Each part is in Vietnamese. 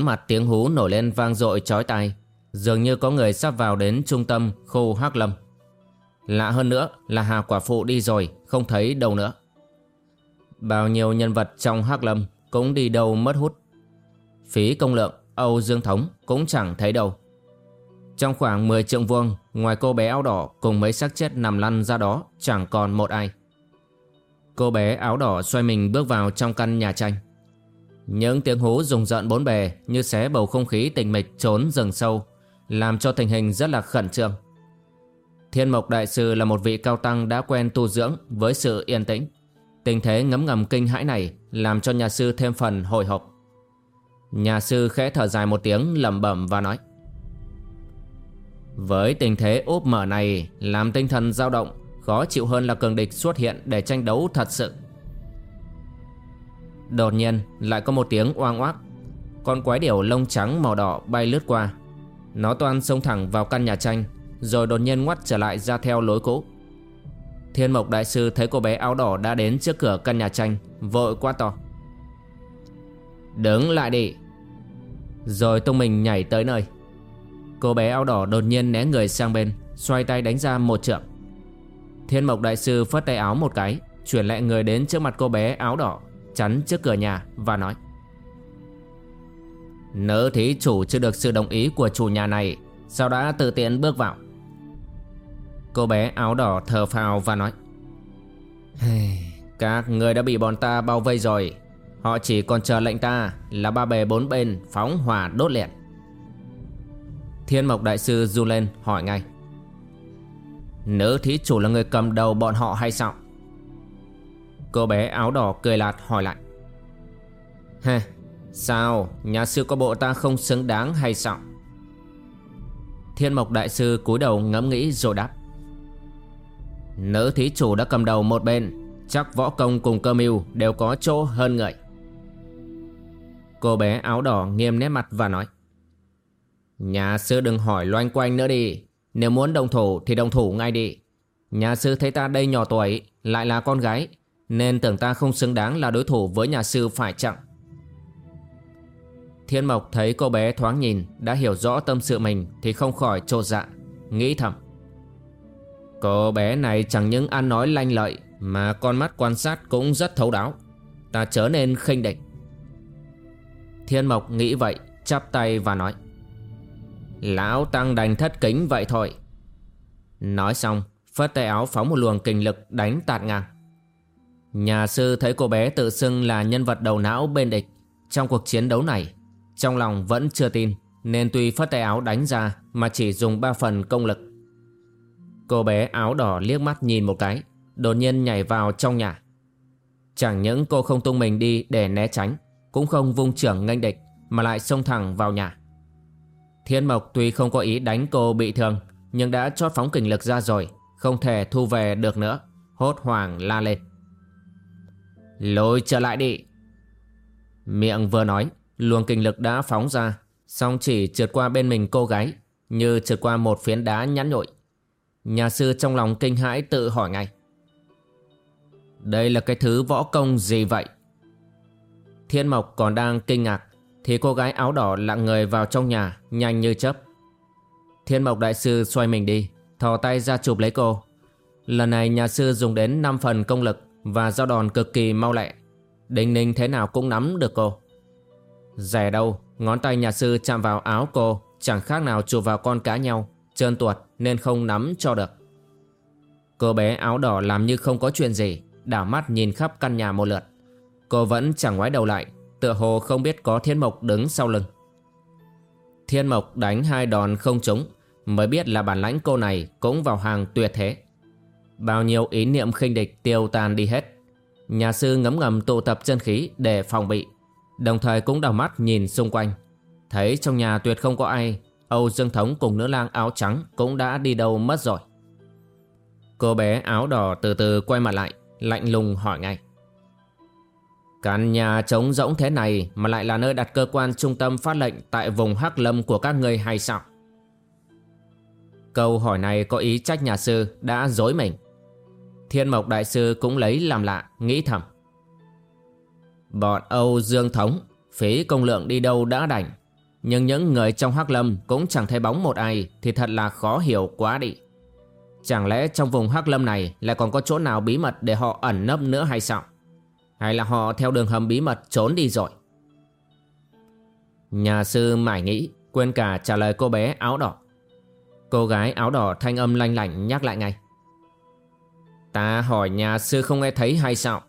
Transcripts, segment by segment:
Bốn mặt tiếng hú nổi lên vang dội chói tai. Dường như có người sắp vào đến trung tâm khu Hắc Lâm. Lạ hơn nữa là Hà Quả Phụ đi rồi, Không thấy đâu nữa. Bao nhiêu nhân vật trong Hắc Lâm Cũng đi đâu mất hút. Phí công lượng, Âu Dương Thống cũng chẳng thấy đâu. Trong khoảng 10 trượng vuông, Ngoài cô bé áo đỏ cùng mấy xác chết nằm lăn ra đó Chẳng còn một ai. Cô bé áo đỏ xoay mình bước vào trong căn nhà tranh những tiếng hú rùng rợn bốn bề như xé bầu không khí tình mịch trốn rừng sâu, làm cho tình hình rất là khẩn trương. Thiên Mộc Đại Sư là một vị cao tăng đã quen tu dưỡng với sự yên tĩnh. Tình thế ngấm ngầm kinh hãi này làm cho nhà sư thêm phần hồi hộp. Nhà sư khẽ thở dài một tiếng lẩm bẩm và nói Với tình thế úp mở này làm tinh thần dao động khó chịu hơn là cường địch xuất hiện để tranh đấu thật sự. Đột nhiên, lại có một tiếng oang oác. Con quái điểu lông trắng màu đỏ bay lướt qua. Nó toan xông thẳng vào căn nhà tranh, Rồi đột nhiên ngoắt trở lại ra theo lối cũ. Thiên mộc đại sư thấy cô bé áo đỏ đã đến trước cửa căn nhà tranh, Vội quá to. Đứng lại đi. Rồi tung mình nhảy tới nơi. Cô bé áo đỏ đột nhiên né người sang bên, Xoay tay đánh ra một trượng. Thiên mộc đại sư phất tay áo một cái, Chuyển lại người đến trước mặt cô bé áo đỏ chắn trước cửa nhà và nói Nữ thí chủ chưa được sự đồng ý của chủ nhà này Sao đã tự tiện bước vào? Cô bé áo đỏ thở phào và nói Các người đã bị bọn ta bao vây rồi. Họ chỉ còn chờ lệnh ta là ba bề bốn bên phóng hỏa đốt liệt Thiên Mộc Đại Sư du lên hỏi ngay Nữ thí chủ là người cầm đầu bọn họ hay sao Cô bé áo đỏ cười lạt hỏi lại. Hê, Sao? Nhà sư có bộ ta không xứng đáng hay sao? Thiên mộc đại sư cúi đầu ngẫm nghĩ rồi đáp. Nữ thí chủ đã cầm đầu một bên, Chắc võ công cùng cơ mưu đều có chỗ hơn người Cô bé áo đỏ nghiêm nét mặt và nói. Nhà sư đừng hỏi loanh quanh nữa đi. Nếu muốn đồng thủ thì đồng thủ ngay đi. Nhà sư thấy ta đây nhỏ tuổi, Lại là con gái nên tưởng ta không xứng đáng là đối thủ với nhà sư phải chăng? Thiên Mộc thấy cô bé thoáng nhìn, Đã hiểu rõ tâm sự mình Thì không khỏi trột dạ Nghĩ thầm. Cô bé này chẳng những ăn nói lanh lợi, Mà con mắt quan sát cũng rất thấu đáo. Ta chớ nên khinh địch. Thiên Mộc nghĩ vậy, Chắp tay và nói. Lão Tăng đành thất kính vậy thôi. Nói xong, Phất tay áo phóng một luồng kinh lực đánh tạt ngang. Nhà sư thấy cô bé tự xưng là nhân vật đầu não bên địch trong cuộc chiến đấu này. Trong lòng vẫn chưa tin nên tuy phất tay áo đánh ra mà chỉ dùng ba phần công lực. Cô bé áo đỏ liếc mắt nhìn một cái, đột nhiên nhảy vào trong nhà. Chẳng những cô không tung mình đi để né tránh, cũng không vung trưởng nghênh địch mà lại xông thẳng vào nhà. Thiên Mộc tuy không có ý đánh cô bị thương, nhưng đã chót phóng kình lực ra rồi, không thể thu về được nữa, hốt hoảng la lên. Lôi trở lại đi. Miệng vừa nói, Luồng kinh lực đã phóng ra Xong chỉ trượt qua bên mình cô gái, Như trượt qua một phiến đá nhắn nhội Nhà sư trong lòng kinh hãi tự hỏi ngay. Đây là cái thứ võ công gì vậy? Thiên Mộc còn đang kinh ngạc, Thì cô gái áo đỏ lặng người vào trong nhà, Nhanh như chớp. Thiên Mộc đại sư xoay mình đi, Thò tay ra chụp lấy cô. Lần này nhà sư dùng đến 5 phần công lực và giao đòn cực kỳ mau lẹ. Đinh ninh thế nào cũng nắm được cô. Rẻ đâu, Ngón tay nhà sư chạm vào áo cô, Chẳng khác nào chụp vào con cá nhau, Trơn tuột nên không nắm cho được. Cô bé áo đỏ làm như không có chuyện gì, Đảo mắt nhìn khắp căn nhà một lượt. Cô vẫn chẳng ngoái đầu lại, Tựa hồ không biết có thiên mộc đứng sau lưng. Thiên mộc đánh hai đòn không trúng, Mới biết là bản lãnh cô này Cũng vào hàng tuyệt thế. Bao nhiêu ý niệm khinh địch tiêu tan đi hết. Nhà sư ngấm ngầm tụ tập chân khí để phòng bị, Đồng thời cũng đảo mắt nhìn xung quanh. Thấy trong nhà tuyệt không có ai, Âu Dương Thống cùng nữ lang áo trắng Cũng đã đi đâu mất rồi. Cô bé áo đỏ từ từ quay mặt lại, Lạnh lùng hỏi ngay. Căn nhà trống rỗng thế này Mà lại là nơi đặt cơ quan trung tâm phát lệnh Tại vùng Hắc Lâm của các ngươi hay sao? Câu hỏi này có ý trách nhà sư Đã dối mình. Thiên Mộc Đại Sư cũng lấy làm lạ, Nghĩ thầm. Bọn Âu Dương Thống, Phí công lượng đi đâu đã đành. Nhưng những người trong Hắc Lâm Cũng chẳng thấy bóng một ai Thì thật là khó hiểu quá đi. Chẳng lẽ trong vùng Hắc Lâm này Lại còn có chỗ nào bí mật để họ ẩn nấp nữa hay sao? Hay là họ theo đường hầm bí mật trốn đi rồi? Nhà sư mải nghĩ, Quên cả trả lời cô bé áo đỏ. Cô gái áo đỏ thanh âm lanh lảnh nhắc lại ngay. Ta hỏi nhà sư không nghe thấy hay sao?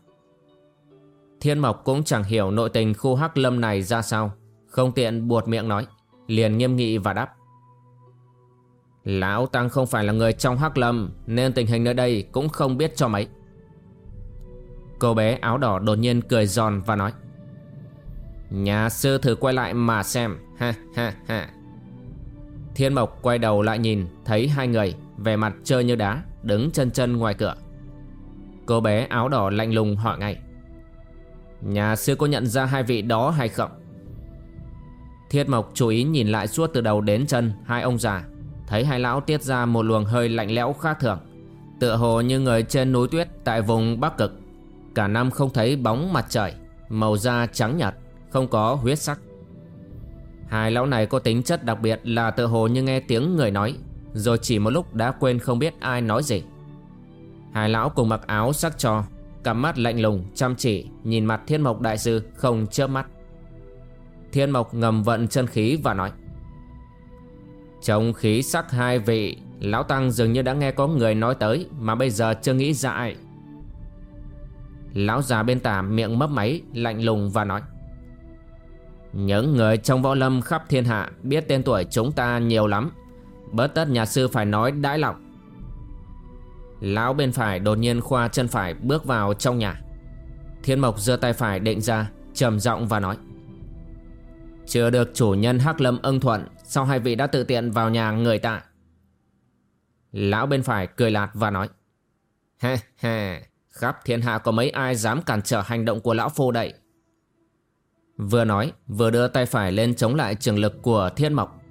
Thiên Mộc cũng chẳng hiểu nội tình khu hắc lâm này ra sao. Không tiện buột miệng nói, Liền nghiêm nghị và đáp. Lão Tăng không phải là người trong hắc lâm, Nên tình hình nơi đây cũng không biết cho mấy. Cô bé áo đỏ đột nhiên cười giòn và nói, Nhà sư thử quay lại mà xem, Ha ha ha. Thiên Mộc quay đầu lại nhìn, Thấy hai người, Vẻ mặt chơi như đá, Đứng chân chân ngoài cửa. Cô bé áo đỏ lạnh lùng hỏi ngay. Nhà sư có nhận ra hai vị đó hay không? Thiết Mộc chú ý nhìn lại suốt từ đầu đến chân Hai ông già, Thấy hai lão tiết ra một luồng hơi lạnh lẽo khác thường, Tựa hồ như người trên núi tuyết Tại vùng Bắc Cực. Cả năm không thấy bóng mặt trời, Màu da trắng nhạt, Không có huyết sắc. Hai lão này có tính chất đặc biệt là tựa hồ như nghe tiếng người nói, Rồi chỉ một lúc đã quên không biết ai nói gì. Hai lão cùng mặc áo sắc cho, Cặp mắt lạnh lùng, chăm chỉ, Nhìn mặt thiên mộc đại sư không chớp mắt. Thiên mộc ngầm vận chân khí và nói, Trong khí sắc hai vị, Lão Tăng dường như đã nghe có người nói tới, Mà bây giờ chưa nghĩ ra ai. Lão già bên tả miệng mấp máy, Lạnh lùng và nói, Những người trong võ lâm khắp thiên hạ Biết tên tuổi chúng ta nhiều lắm. Bớt tất nhà sư phải nói đãi lòng Lão bên phải đột nhiên khoa chân phải bước vào trong nhà. Thiên Mộc giơ tay phải định ra, trầm giọng và nói, Chưa được chủ nhân Hắc Lâm ưng thuận Sao hai vị đã tự tiện vào nhà người ta. Lão bên phải cười lạt và nói Ha ha Khắp thiên hạ có mấy ai dám cản trở hành động của lão phu đậy? Vừa nói, vừa đưa tay phải lên chống lại trường lực của thiên mộc.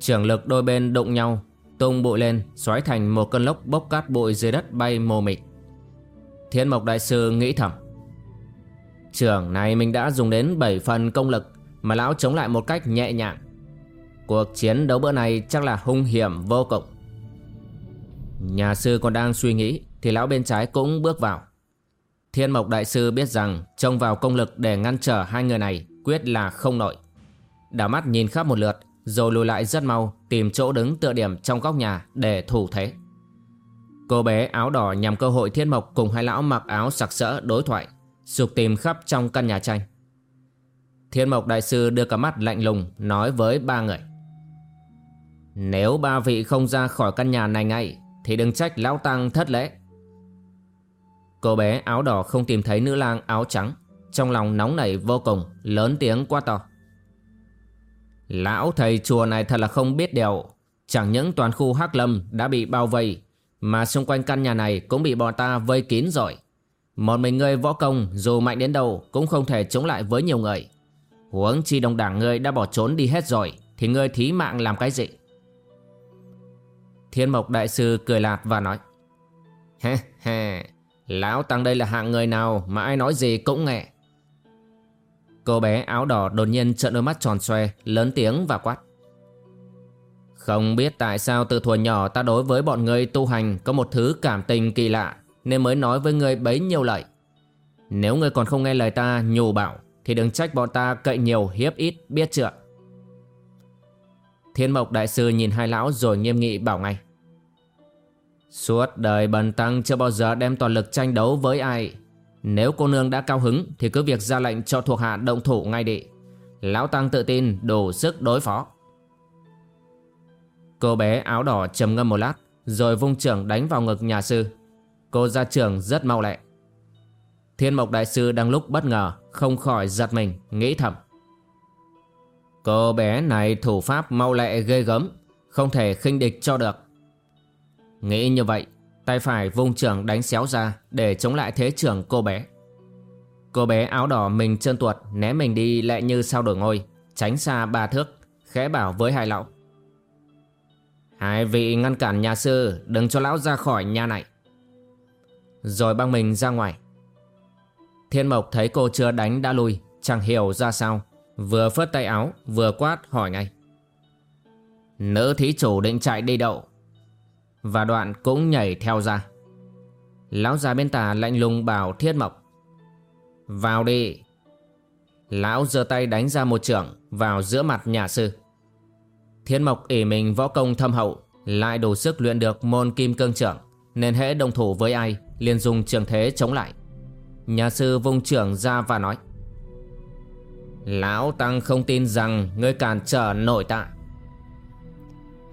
Trường lực đôi bên đụng nhau Tung bụi lên, xoáy thành một cơn lốc bốc cát bụi dưới đất bay mù mịt. Thiên mộc đại sư nghĩ thầm. Trường này mình đã dùng đến 7 phần công lực Mà lão chống lại một cách nhẹ nhàng. Cuộc chiến đấu bữa này chắc là hung hiểm vô cùng. Nhà sư còn đang suy nghĩ Thì lão bên trái cũng bước vào. Thiên mộc đại sư biết rằng Trông vào công lực để ngăn trở hai người này Quyết là không nổi. Đảo mắt nhìn khắp một lượt rồi lùi lại rất mau, Tìm chỗ đứng tựa điểm trong góc nhà Để thủ thế. Cô bé áo đỏ nhằm cơ hội thiên mộc Cùng hai lão mặc áo sặc sỡ đối thoại Sục tìm khắp trong căn nhà tranh. Thiên mộc đại sư đưa cả mắt lạnh lùng Nói với ba người. Nếu ba vị không ra khỏi căn nhà này ngay, Thì đừng trách lão tăng thất lễ. Cô bé áo đỏ không tìm thấy nữ lang áo trắng, Trong lòng nóng nảy vô cùng, Lớn tiếng quá to. Lão thầy chùa này thật là không biết điều. Chẳng những toàn khu Hắc Lâm đã bị bao vây Mà xung quanh căn nhà này cũng bị bọn ta vây kín rồi. Một mình ngươi võ công dù mạnh đến đâu cũng không thể chống lại với nhiều người. Huống chi đồng đảng ngươi đã bỏ trốn đi hết rồi Thì ngươi thí mạng làm cái gì? Thiên Mộc Đại Sư cười lạt và nói he he, Lão Tăng đây là hạng người nào mà ai nói gì cũng nghe. Cô bé áo đỏ đột nhiên trợn đôi mắt tròn xoe, Lớn tiếng và quát Không biết tại sao từ thuở nhỏ ta đối với bọn ngươi tu hành có một thứ cảm tình kỳ lạ, nên mới nói với ngươi bấy nhiêu lời. Nếu ngươi còn không nghe lời ta nhủ bảo, thì đừng trách bọn ta cậy nhiều hiếp ít, biết chưa. Thiên Mộc Đại Sư nhìn hai lão rồi nghiêm nghị bảo ngay. Suốt đời bần tăng chưa bao giờ đem toàn lực tranh đấu với ai. Nếu cô nương đã cao hứng, thì cứ việc ra lệnh cho thuộc hạ động thủ ngay đi. Lão Tăng tự tin, đủ sức đối phó. Cô bé áo đỏ trầm ngâm một lát, rồi vung trưởng đánh vào ngực nhà sư. Cô ra trưởng rất mau lẹ. Thiên Mộc Đại Sư đang lúc bất ngờ, không khỏi giật mình, nghĩ thầm. Cô bé này thủ pháp mau lẹ ghê gớm, Không thể khinh địch cho được Nghĩ như vậy Tay phải vung trưởng đánh xéo ra Để chống lại thế trưởng cô bé. Cô bé áo đỏ mình trơn tuột Né mình đi lẹ như sao đổi ngôi, Tránh xa ba thước, Khẽ bảo với hai lão. Hai vị ngăn cản nhà sư, Đừng cho lão ra khỏi nhà này. Rồi băng mình ra ngoài. Thiên Mộc thấy cô chưa đánh đã lui, Chẳng hiểu ra sao, Vừa phất tay áo, vừa quát hỏi ngay. Nữ thí chủ định chạy đi đậu và đoạn cũng nhảy theo ra. Lão già bên tà lạnh lùng bảo thiết mộc, Vào đi. Lão giơ tay đánh ra một trưởng Vào giữa mặt nhà sư. Thiên mộc ỉ mình võ công thâm hậu, Lại đủ sức luyện được môn kim cương trưởng, Nên hễ đồng thủ với ai, liền dùng trường thế chống lại. Nhà sư vung trưởng ra và nói, Lão Tăng không tin rằng ngươi cản trở nổi tạ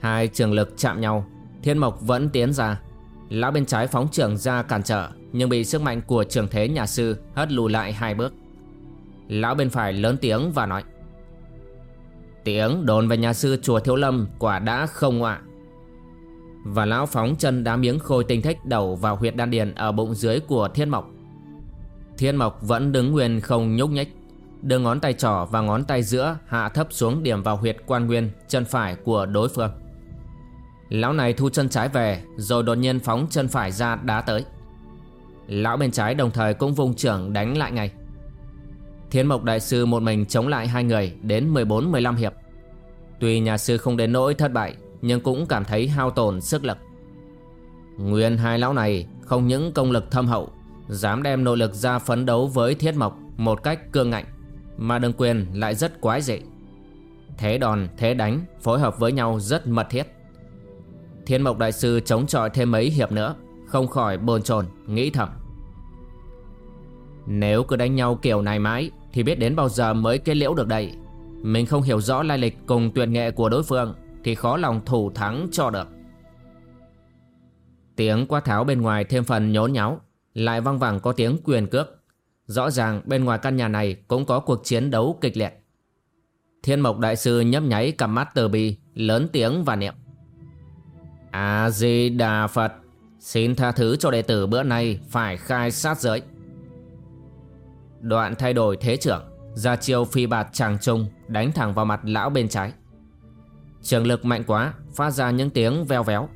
Hai trường lực chạm nhau. Thiên Mộc vẫn tiến ra. Lão bên trái phóng trưởng ra cản trở, Nhưng bị sức mạnh của trường thế nhà sư Hất lùi lại hai bước. Lão bên phải lớn tiếng và nói, Tiếng đồn về nhà sư chùa Thiếu Lâm Quả đã không ạ Và lão phóng chân đá miếng khôi tinh thích đầu vào huyệt đan điền Ở bụng dưới của Thiên Mộc. Thiên Mộc vẫn đứng nguyên không nhúc nhích, Đưa ngón tay trỏ và ngón tay giữa hạ thấp xuống điểm vào huyệt quan nguyên chân phải của đối phương. Lão này thu chân trái về, rồi đột nhiên phóng chân phải ra đá tới. Lão bên trái đồng thời cũng vung trưởng đánh lại ngay. Thiên Mộc Đại Sư một mình chống lại hai người đến 14-15 hiệp. Tuy nhà sư không đến nỗi thất bại, nhưng cũng cảm thấy hao tổn sức lực. Nguyên hai lão này không những công lực thâm hậu, dám đem nội lực ra phấn đấu với Thiết Mộc một cách cương ngạnh, mà đường quyền lại rất quái dị Thế đòn, thế đánh phối hợp với nhau rất mật thiết Thiên mộc đại sư chống chọi thêm mấy hiệp nữa Không khỏi bồn chồn nghĩ thầm Nếu cứ đánh nhau kiểu này mãi Thì biết đến bao giờ mới kết liễu được đây Mình không hiểu rõ lai lịch cùng tuyệt nghệ của đối phương Thì khó lòng thủ thắng cho được Tiếng quát tháo bên ngoài thêm phần nhốn nháo Lại văng vẳng có tiếng quyền cước Rõ ràng bên ngoài căn nhà này cũng có cuộc chiến đấu kịch liệt. Thiên Mộc Đại Sư nhấp nháy cặp mắt từ bi, lớn tiếng và niệm. A-di-đà Phật, xin tha thứ cho đệ tử bữa nay phải khai sát giới. Đoạn thay đổi thế trưởng, ra chiêu phi bạt chàng trung đánh thẳng vào mặt lão bên trái. Trường lực mạnh quá, phát ra những tiếng veo véo.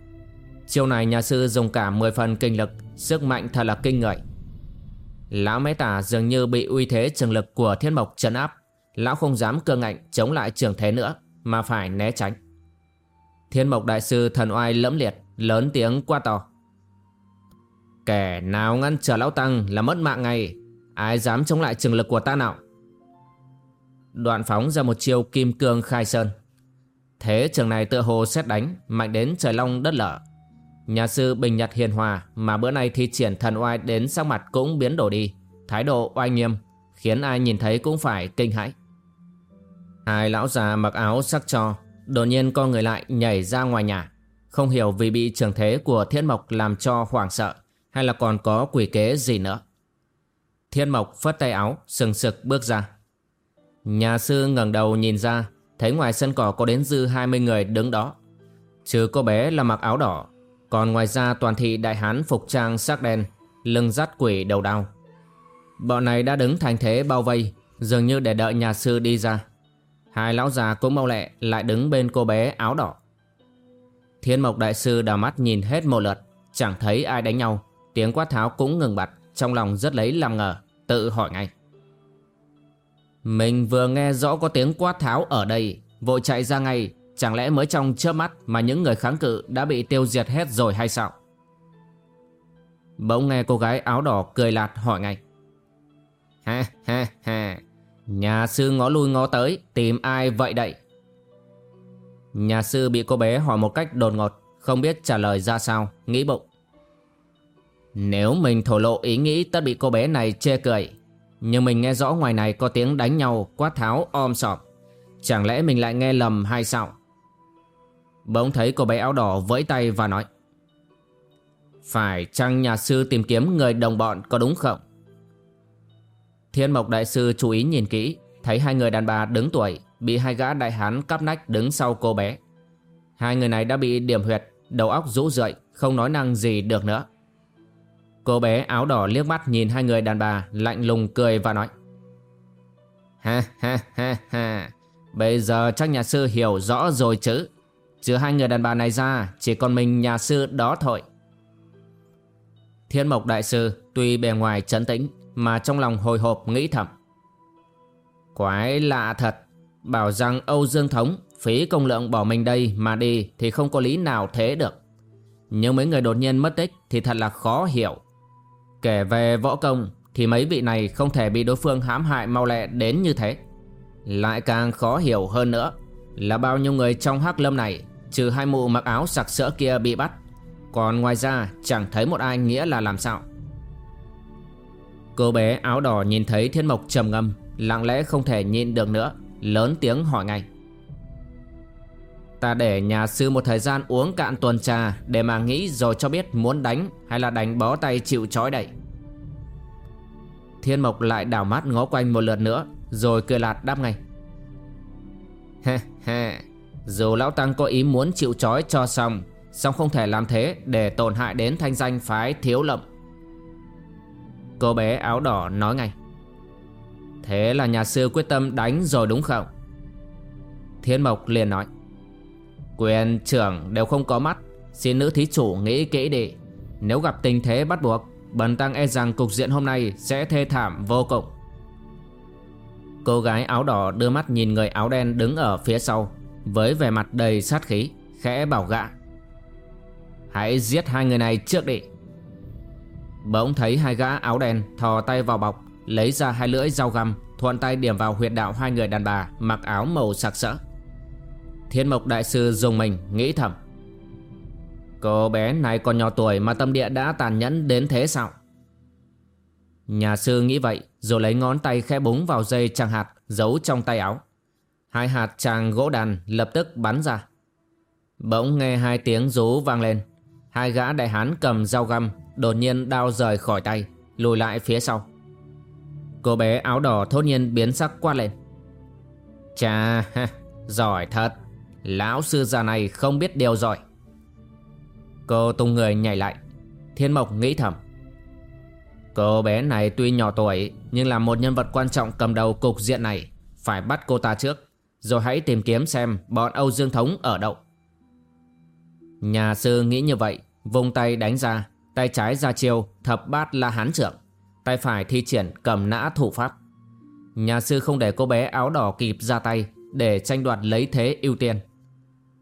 Chiêu này nhà sư dùng cả 10 phần kinh lực, sức mạnh thật là kinh người. Lão mé tả dường như bị uy thế trường lực của thiên mộc trấn áp Lão không dám cương ngạnh chống lại trường thế nữa Mà phải né tránh Thiên mộc đại sư thần oai lẫm liệt Lớn tiếng qua to. Kẻ nào ngăn trở lão tăng là mất mạng ngay Ai dám chống lại trường lực của ta nào? Đoạn phóng ra một chiêu kim cương khai sơn. Thế trường này tựa hồ xét đánh Mạnh đến trời long đất lở. Nhà sư bình nhật hiền hòa mà bữa nay thi triển thần oai đến sắc mặt cũng biến đổi đi, thái độ oai nghiêm, khiến ai nhìn thấy cũng phải kinh hãi. Hai lão già mặc áo sắc cho, đột nhiên con người lại nhảy ra ngoài nhà, không hiểu vì bị trường thế của thiên mộc làm cho hoảng sợ hay là còn có quỷ kế gì nữa. Thiên mộc phất tay áo, sừng sực bước ra. Nhà sư ngẩng đầu nhìn ra, thấy ngoài sân cỏ có đến dư 20 người đứng đó. Trừ cô bé là mặc áo đỏ còn ngoài ra toàn thị đại hán phục trang sắc đen Lưng dắt quỷ đầu đao Bọn này đã đứng thành thế bao vây Dường như để đợi nhà sư đi ra Hai lão già cũng mau lẹ Lại đứng bên cô bé áo đỏ. Thiên mộc đại sư đào mắt nhìn hết một lượt Chẳng thấy ai đánh nhau. Tiếng quát tháo cũng ngừng bặt Trong lòng rất lấy làm ngờ Tự hỏi ngay. Mình vừa nghe rõ có tiếng quát tháo ở đây Vội chạy ra ngay. Chẳng lẽ mới trong chớp mắt mà những người kháng cự đã bị tiêu diệt hết rồi hay sao? Bỗng nghe cô gái áo đỏ cười lạt hỏi ngay. Ha ha ha, nhà sư ngó lui ngó tới tìm ai vậy đậy? Nhà sư bị cô bé hỏi một cách đột ngột, không biết trả lời ra sao, nghĩ bụng. Nếu mình thổ lộ ý nghĩ tất bị cô bé này chê cười Nhưng mình nghe rõ ngoài này có tiếng đánh nhau quát tháo om sọm Chẳng lẽ mình lại nghe lầm hay sao Bỗng thấy cô bé áo đỏ vẫy tay và nói Phải chăng nhà sư tìm kiếm người đồng bọn có đúng không Thiên mộc đại sư chú ý nhìn kỹ, Thấy hai người đàn bà đứng tuổi, Bị hai gã đại hán cắp nách đứng sau cô bé. Hai người này đã bị điểm huyệt, Đầu óc rũ rượi, Không nói năng gì được nữa. Cô bé áo đỏ liếc mắt nhìn hai người đàn bà, lạnh lùng cười và nói, Ha ha ha ha, Bây giờ chắc nhà sư hiểu rõ rồi chứ. Chứ hai người đàn bà này ra, Chỉ còn mình nhà sư đó thôi. Thiên mộc đại sư Tuy bề ngoài trấn tĩnh mà trong lòng hồi hộp nghĩ thầm Quái lạ thật, Bảo rằng Âu Dương Thống Phí công lượng bỏ mình đây mà đi Thì không có lý nào thế được Nhưng mấy người đột nhiên mất tích Thì thật là khó hiểu Kể về võ công thì mấy vị này không thể bị đối phương hãm hại mau lẹ đến như thế. Lại càng khó hiểu hơn nữa là bao nhiêu người trong hắc lâm này trừ hai mụ mặc áo sặc sỡ kia bị bắt. Còn ngoài ra chẳng thấy một ai nghĩa là làm sao. Cô bé áo đỏ nhìn thấy thiên mộc trầm ngâm, lặng lẽ không thể nhịn được nữa, lớn tiếng hỏi ngay. Ta để nhà sư một thời gian uống cạn tuần trà Để mà nghĩ rồi cho biết muốn đánh Hay là đánh bó tay chịu trói đậy. Thiên Mộc lại đảo mắt ngó quanh một lượt nữa, Rồi cười lạt đáp ngay. Ha ha Dù Lão Tăng có ý muốn chịu trói cho xong, song không thể làm thế Để tổn hại đến thanh danh phái thiếu lậm. Cô bé áo đỏ nói ngay. Thế là nhà sư quyết tâm đánh rồi đúng không? Thiên Mộc liền nói. Quyền trưởng đều không có mắt, Xin nữ thí chủ nghĩ kỹ đi. Nếu gặp tình thế bắt buộc, Bần tăng e rằng cục diện hôm nay Sẽ thê thảm vô cùng. Cô gái áo đỏ đưa mắt nhìn người áo đen đứng ở phía sau, Với vẻ mặt đầy sát khí, Khẽ bảo gạ Hãy giết hai người này trước đi. Bỗng thấy hai gã áo đen thò tay vào bọc, Lấy ra hai lưỡi dao găm, Thuận tay điểm vào huyệt đạo hai người đàn bà Mặc áo màu sặc sỡ. Thiên mộc đại sư dùng mình nghĩ thầm, Cô bé này còn nhỏ tuổi mà tâm địa đã tàn nhẫn đến thế sao? Nhà sư nghĩ vậy, Rồi lấy ngón tay khẽ búng vào dây tràng hạt Giấu trong tay áo. Hai hạt tràng gỗ đàn lập tức bắn ra. Bỗng nghe hai tiếng rú vang lên, Hai gã đại hán cầm dao găm Đột nhiên đao rời khỏi tay Lùi lại phía sau. Cô bé áo đỏ thốt nhiên biến sắc quát lên. Chà ha, giỏi thật. Lão sư già này không biết điều rồi Cô tung người nhảy lại. Thiên Mộc nghĩ thầm. Cô bé này tuy nhỏ tuổi Nhưng là một nhân vật quan trọng cầm đầu cục diện này. Phải bắt cô ta trước Rồi hãy tìm kiếm xem bọn Âu Dương Thống ở đâu. Nhà sư nghĩ như vậy Vung tay đánh ra. Tay trái ra chiêu thập bát la hán trưởng Tay phải thi triển cầm nã thủ pháp Nhà sư không để cô bé áo đỏ kịp ra tay Để tranh đoạt lấy thế ưu tiên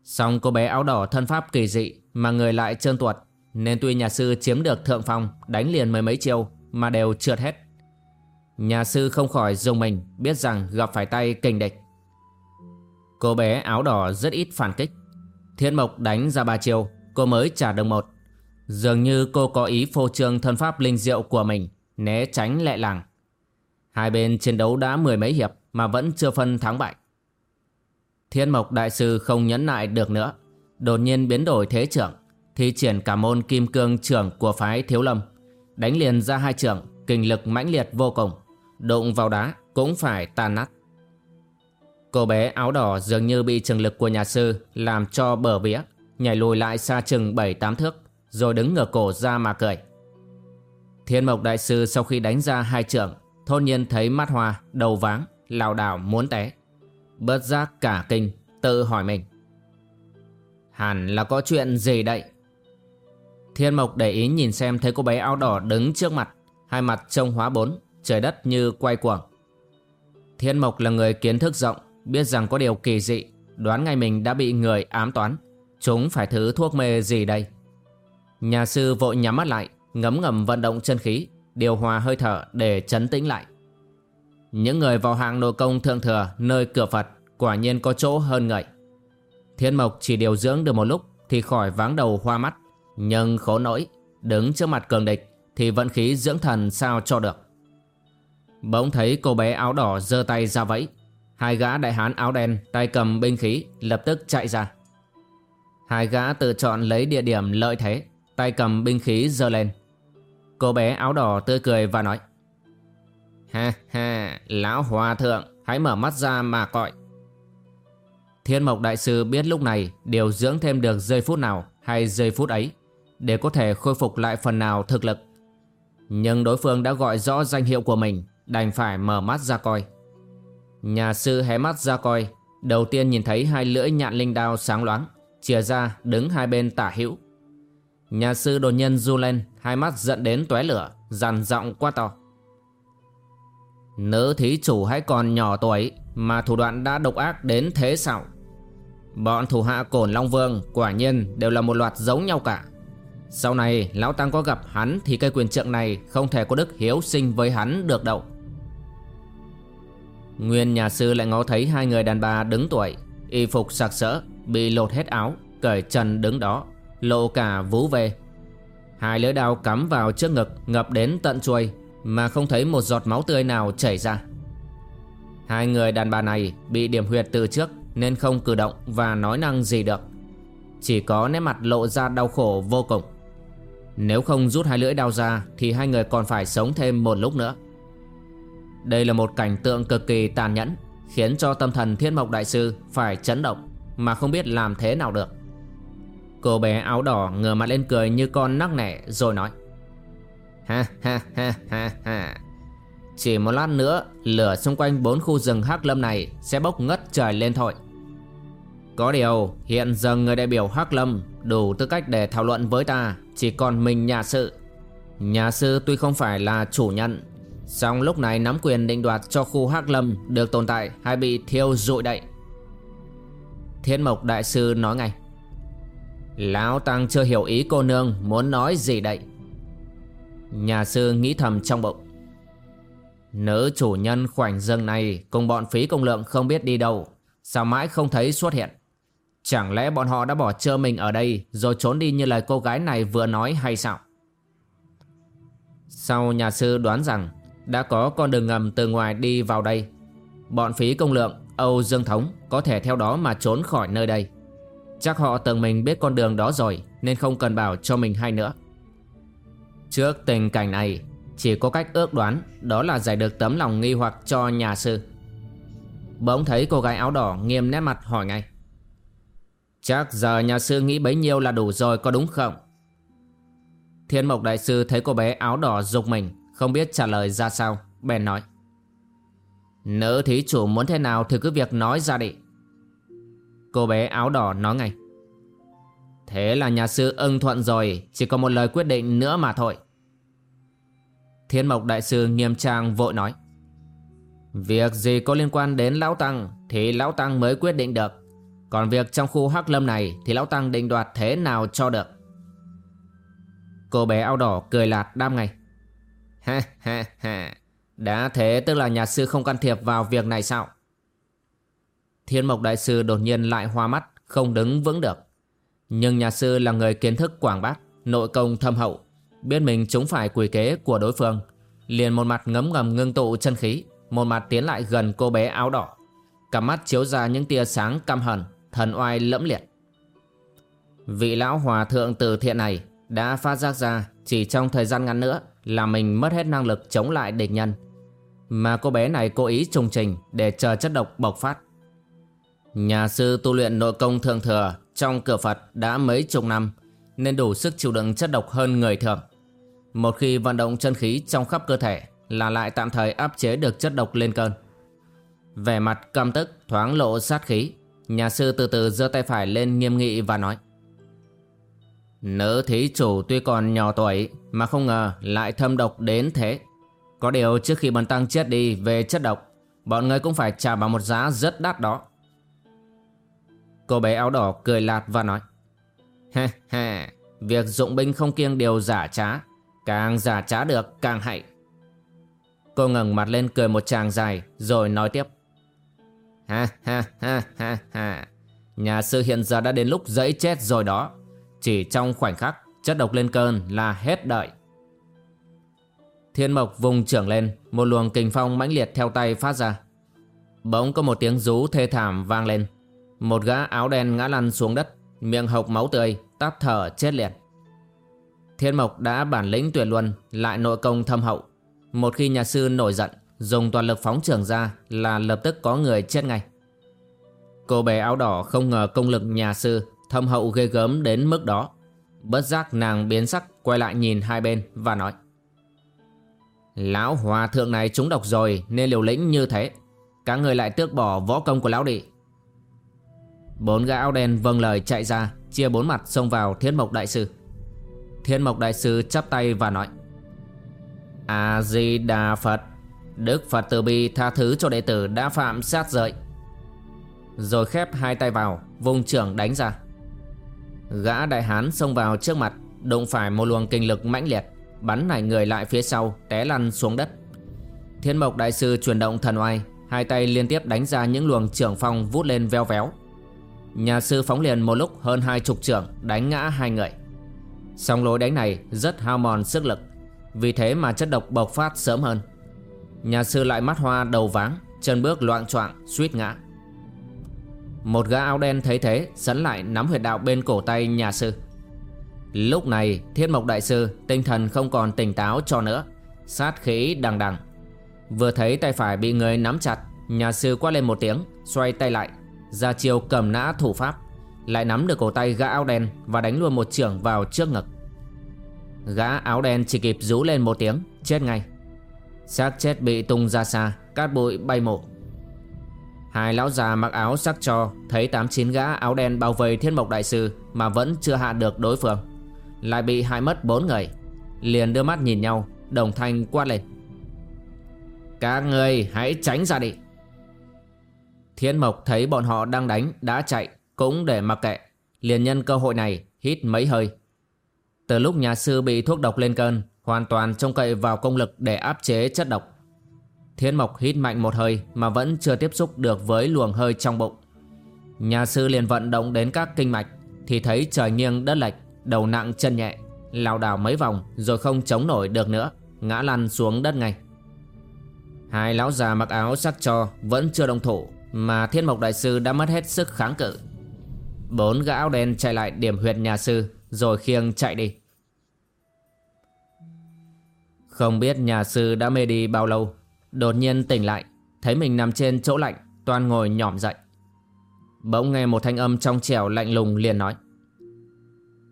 song cô bé áo đỏ thân pháp kỳ dị mà người lại trơn tuột nên tuy nhà sư chiếm được thượng phong đánh liền mười mấy chiêu mà đều trượt hết. Nhà sư không khỏi dùng mình biết rằng gặp phải tay kình địch. Cô bé áo đỏ rất ít phản kích. Thiên mộc đánh ra ba chiêu, cô mới trả được một. Dường như cô có ý phô trương thân pháp linh diệu của mình, né tránh lẹ làng. Hai bên chiến đấu đã mười mấy hiệp mà vẫn chưa phân thắng bại. Thiên Mộc Đại Sư không nhẫn nại được nữa Đột nhiên biến đổi thế trưởng Thi triển cả môn kim cương trưởng của phái Thiếu Lâm Đánh liền ra hai trưởng Kinh lực mãnh liệt vô cùng Đụng vào đá cũng phải tan nát Cô bé áo đỏ dường như bị trường lực của nhà sư Làm cho bờ vía Nhảy lùi lại xa chừng 7-8 thước rồi đứng ngửa cổ ra mà cười. Thiên Mộc Đại Sư sau khi đánh ra hai trưởng Thôn nhiên thấy mắt hoa, đầu váng, lảo đảo muốn té. Bớt giác cả kinh Tự hỏi mình. Hẳn là có chuyện gì đây? Thiên Mộc để ý nhìn xem thấy cô bé áo đỏ đứng trước mặt Hai mặt trông hóa bốn Trời đất như quay cuồng. Thiên Mộc là người kiến thức rộng Biết rằng có điều kỳ dị Đoán ngay mình đã bị người ám toán. Chúng phải thứ thuốc mê gì đây? Nhà sư vội nhắm mắt lại Ngấm ngầm vận động chân khí Điều hòa hơi thở để chấn tĩnh lại. Những người vào hàng nội công thượng thừa Nơi cửa Phật Quả nhiên có chỗ hơn ngậy Thiên Mộc chỉ điều dưỡng được một lúc Thì khỏi váng đầu hoa mắt Nhưng khổ nỗi Đứng trước mặt cường địch Thì vận khí dưỡng thần sao cho được. Bỗng thấy cô bé áo đỏ giơ tay ra vẫy Hai gã đại hán áo đen tay cầm binh khí lập tức chạy ra. Hai gã tự chọn lấy địa điểm lợi thế, tay cầm binh khí giơ lên. Cô bé áo đỏ tươi cười và nói Ha ha, lão hòa thượng, hãy mở mắt ra mà coi. Thiên mộc đại sư biết lúc này điều dưỡng thêm được giây phút nào hay giây phút ấy để có thể khôi phục lại phần nào thực lực. Nhưng đối phương đã gọi rõ danh hiệu của mình, đành phải mở mắt ra coi. Nhà sư hé mắt ra coi Đầu tiên nhìn thấy hai lưỡi nhạn linh đao sáng loáng Chìa ra đứng hai bên tả hữu Nhà sư đột nhân du lên Hai mắt giận đến tóe lửa, Dằn giọng quá to. Nữ thí chủ hãy còn nhỏ tuổi Mà thủ đoạn đã độc ác đến thế sao? Bọn thủ hạ cổn Long Vương Quả nhiên đều là một loạt giống nhau cả. Sau này, Lão Tăng có gặp hắn Thì cây quyền trượng này không thể có đức hiếu sinh với hắn được đâu. Nguyên nhà sư lại ngó thấy hai người đàn bà đứng tuổi, Y phục sặc sỡ, Bị lột hết áo, Cởi trần đứng đó. Lộ cả vú về. Hai lưỡi đao cắm vào trước ngực, Ngập đến tận chuôi, Mà không thấy một giọt máu tươi nào chảy ra. Hai người đàn bà này Bị điểm huyệt từ trước Nên không cử động và nói năng gì được. Chỉ có nét mặt lộ ra đau khổ vô cùng. Nếu không rút hai lưỡi đao ra Thì hai người còn phải sống thêm một lúc nữa. Đây là một cảnh tượng cực kỳ tàn nhẫn, Khiến cho tâm thần thiên mộc đại sư phải chấn động Mà không biết làm thế nào được. Cô bé áo đỏ ngửa mặt lên cười như con nắc nẻ, rồi nói Ha ha ha ha ha Chỉ một lát nữa, Lửa xung quanh bốn khu rừng Hắc Lâm này Sẽ bốc ngất trời lên thôi Có điều, hiện giờ người đại biểu Hắc Lâm Đủ tư cách để thảo luận với ta, Chỉ còn mình nhà sư Nhà sư tuy không phải là chủ nhân, song lúc này nắm quyền định đoạt cho khu Hắc Lâm được tồn tại hay bị thiêu rụi đậy. Thiên Mộc Đại Sư nói ngay. Lão Tăng chưa hiểu ý cô nương muốn nói gì đây Nhà sư nghĩ thầm trong bụng. Nữ chủ nhân khoảnh rừng này cùng bọn phí công lượng không biết đi đâu. Sao mãi không thấy xuất hiện? Chẳng lẽ bọn họ đã bỏ trơ mình ở đây rồi trốn đi như lời cô gái này vừa nói hay sao? Sau nhà sư đoán rằng đã có con đường ngầm từ ngoài đi vào đây. Bọn phí công lượng, Âu Dương Thống có thể theo đó mà trốn khỏi nơi đây. Chắc họ tưởng mình biết con đường đó rồi nên không cần bảo cho mình hay nữa. Trước tình cảnh này, chỉ có cách ước đoán đó là giải được tấm lòng nghi hoặc cho nhà sư. Bỗng thấy cô gái áo đỏ nghiêm nét mặt hỏi ngay. Chắc giờ nhà sư nghĩ bấy nhiêu là đủ rồi có đúng không? Thiên mộc đại sư thấy cô bé áo đỏ dục mình không biết trả lời ra sao Bèn nói Nữ thí chủ muốn thế nào thì cứ việc nói ra đi Cô bé áo đỏ nói ngay. Thế là nhà sư ưng thuận rồi, Chỉ còn một lời quyết định nữa mà thôi. Thiên mộc đại sư nghiêm trang vội nói. Việc gì có liên quan đến Lão Tăng Thì Lão Tăng mới quyết định được. Còn việc trong khu Hắc Lâm này Thì Lão Tăng định đoạt thế nào cho được? Cô bé áo đỏ cười lạt đam ngay. Ha ha ha. Đã thế, tức là nhà sư không can thiệp vào việc này sao? Thiên mộc đại sư đột nhiên lại hoa mắt, không đứng vững được. Nhưng nhà sư là người kiến thức quảng bác, nội công thâm hậu, biết mình chúng phải quỷ kế của đối phương. Liền một mặt ngấm ngầm ngưng tụ chân khí, một mặt tiến lại gần cô bé áo đỏ. Cặp mắt chiếu ra những tia sáng căm hận, thần oai lẫm liệt. Vị lão hòa thượng từ thiện này đã phát giác ra chỉ trong thời gian ngắn nữa là mình mất hết năng lực chống lại địch nhân. Mà cô bé này cố ý trùng trình để chờ chất độc bộc phát. Nhà sư tu luyện nội công thượng thừa trong cửa Phật đã mấy chục năm nên đủ sức chịu đựng chất độc hơn người thường. Một khi vận động chân khí trong khắp cơ thể là lại tạm thời áp chế được chất độc lên cơn. Vẻ mặt căm tức thoáng lộ sát khí, nhà sư từ từ giơ tay phải lên nghiêm nghị và nói Nữ thí chủ tuy còn nhỏ tuổi mà không ngờ lại thâm độc đến thế. Có điều trước khi bần tăng chết đi về chất độc, bọn người cũng phải trả bằng một giá rất đắt đó. Cô bé áo đỏ cười lạt và nói, Ha ha, Việc dụng binh không kiêng điều giả trá. Càng giả trá được, càng hay. Cô ngẩng mặt lên cười một tràng dài, Rồi nói tiếp, Ha ha ha ha ha. Nhà sư hiện giờ đã đến lúc dẫy chết rồi đó. Chỉ trong khoảnh khắc, Chất độc lên cơn là hết đợi. Thiên mộc vùng trưởng lên, Một luồng kình phong mãnh liệt theo tay phát ra. Bỗng có một tiếng rú thê thảm vang lên. Một gã áo đen ngã lăn xuống đất, Miệng hộc máu tươi, Tắt thở chết liệt. Thiên mộc đã bản lĩnh tuyệt luân, Lại nội công thâm hậu. Một khi nhà sư nổi giận, Dùng toàn lực phóng trường ra Là lập tức có người chết ngay. Cô bé áo đỏ không ngờ công lực nhà sư Thâm hậu ghê gớm đến mức đó. Bất giác nàng biến sắc, Quay lại nhìn hai bên và nói, Lão hòa thượng này trúng độc rồi, Nên liều lĩnh như thế. Các người lại tước bỏ võ công của lão đi. Bốn gã áo đen vâng lời chạy ra, Chia bốn mặt xông vào thiên mộc đại sư. Thiên mộc đại sư chắp tay và nói, A-di-đà Phật, Đức Phật từ bi tha thứ cho đệ tử đã phạm sát giới Rồi khép hai tay vào, Vùng trưởng đánh ra. Gã đại hán xông vào trước mặt, Đụng phải một luồng kinh lực mãnh liệt, Bắn nảy người lại phía sau, Té lăn xuống đất. Thiên mộc đại sư chuyển động thần oai, Hai tay liên tiếp đánh ra những luồng trưởng phong vút lên veo véo. Nhà sư phóng liền một lúc hơn hai chục trưởng Đánh ngã hai người. Song lối đánh này rất hao mòn sức lực, Vì thế mà chất độc bộc phát sớm hơn. Nhà sư lại mắt hoa đầu váng, Chân bước loạn choạng, suýt ngã. Một gã áo đen thấy thế, Sấn lại nắm huyệt đạo bên cổ tay nhà sư. Lúc này Thiên Mộc Đại Sư Tinh thần không còn tỉnh táo cho nữa, Sát khí đằng đằng. Vừa thấy tay phải bị người nắm chặt, Nhà sư quát lên một tiếng, Xoay tay lại. Ra chiêu cầm nã thủ pháp, Lại nắm được cổ tay gã áo đen Và đánh luôn một trưởng vào trước ngực. Gã áo đen chỉ kịp rú lên một tiếng, Chết ngay. Xác chết bị tung ra xa, Cát bụi bay mổ Hai lão già mặc áo sắc cho Thấy tám chín gã áo đen bao vây thiên mộc đại sư Mà vẫn chưa hạ được đối phương, Lại bị hại mất bốn người, Liền đưa mắt nhìn nhau, Đồng thanh quát lên. Các người hãy tránh ra đi. Thiên mộc thấy bọn họ đang đánh Đã chạy cũng để mặc kệ Liền nhân cơ hội này hít mấy hơi Từ lúc nhà sư bị thuốc độc lên cơn Hoàn toàn trông cậy vào công lực để áp chế chất độc Thiên Mộc hít mạnh một hơi mà vẫn chưa tiếp xúc được với luồng hơi trong bụng. Nhà sư liền vận động đến các kinh mạch thì thấy trời nghiêng đất lệch, đầu nặng chân nhẹ, lao đảo mấy vòng rồi không chống nổi được nữa, ngã lăn xuống đất ngay. Hai lão già mặc áo sắc cho vẫn chưa đồng thủ mà Thiên Mộc Đại Sư đã mất hết sức kháng cự. Bốn gã áo đen chạy lại điểm huyệt nhà sư, rồi khiêng chạy đi. Không biết nhà sư đã mê đi bao lâu, Đột nhiên tỉnh lại, Thấy mình nằm trên chỗ lạnh, Toàn ngồi nhỏm dậy Bỗng nghe một thanh âm trong trẻo lạnh lùng liền nói,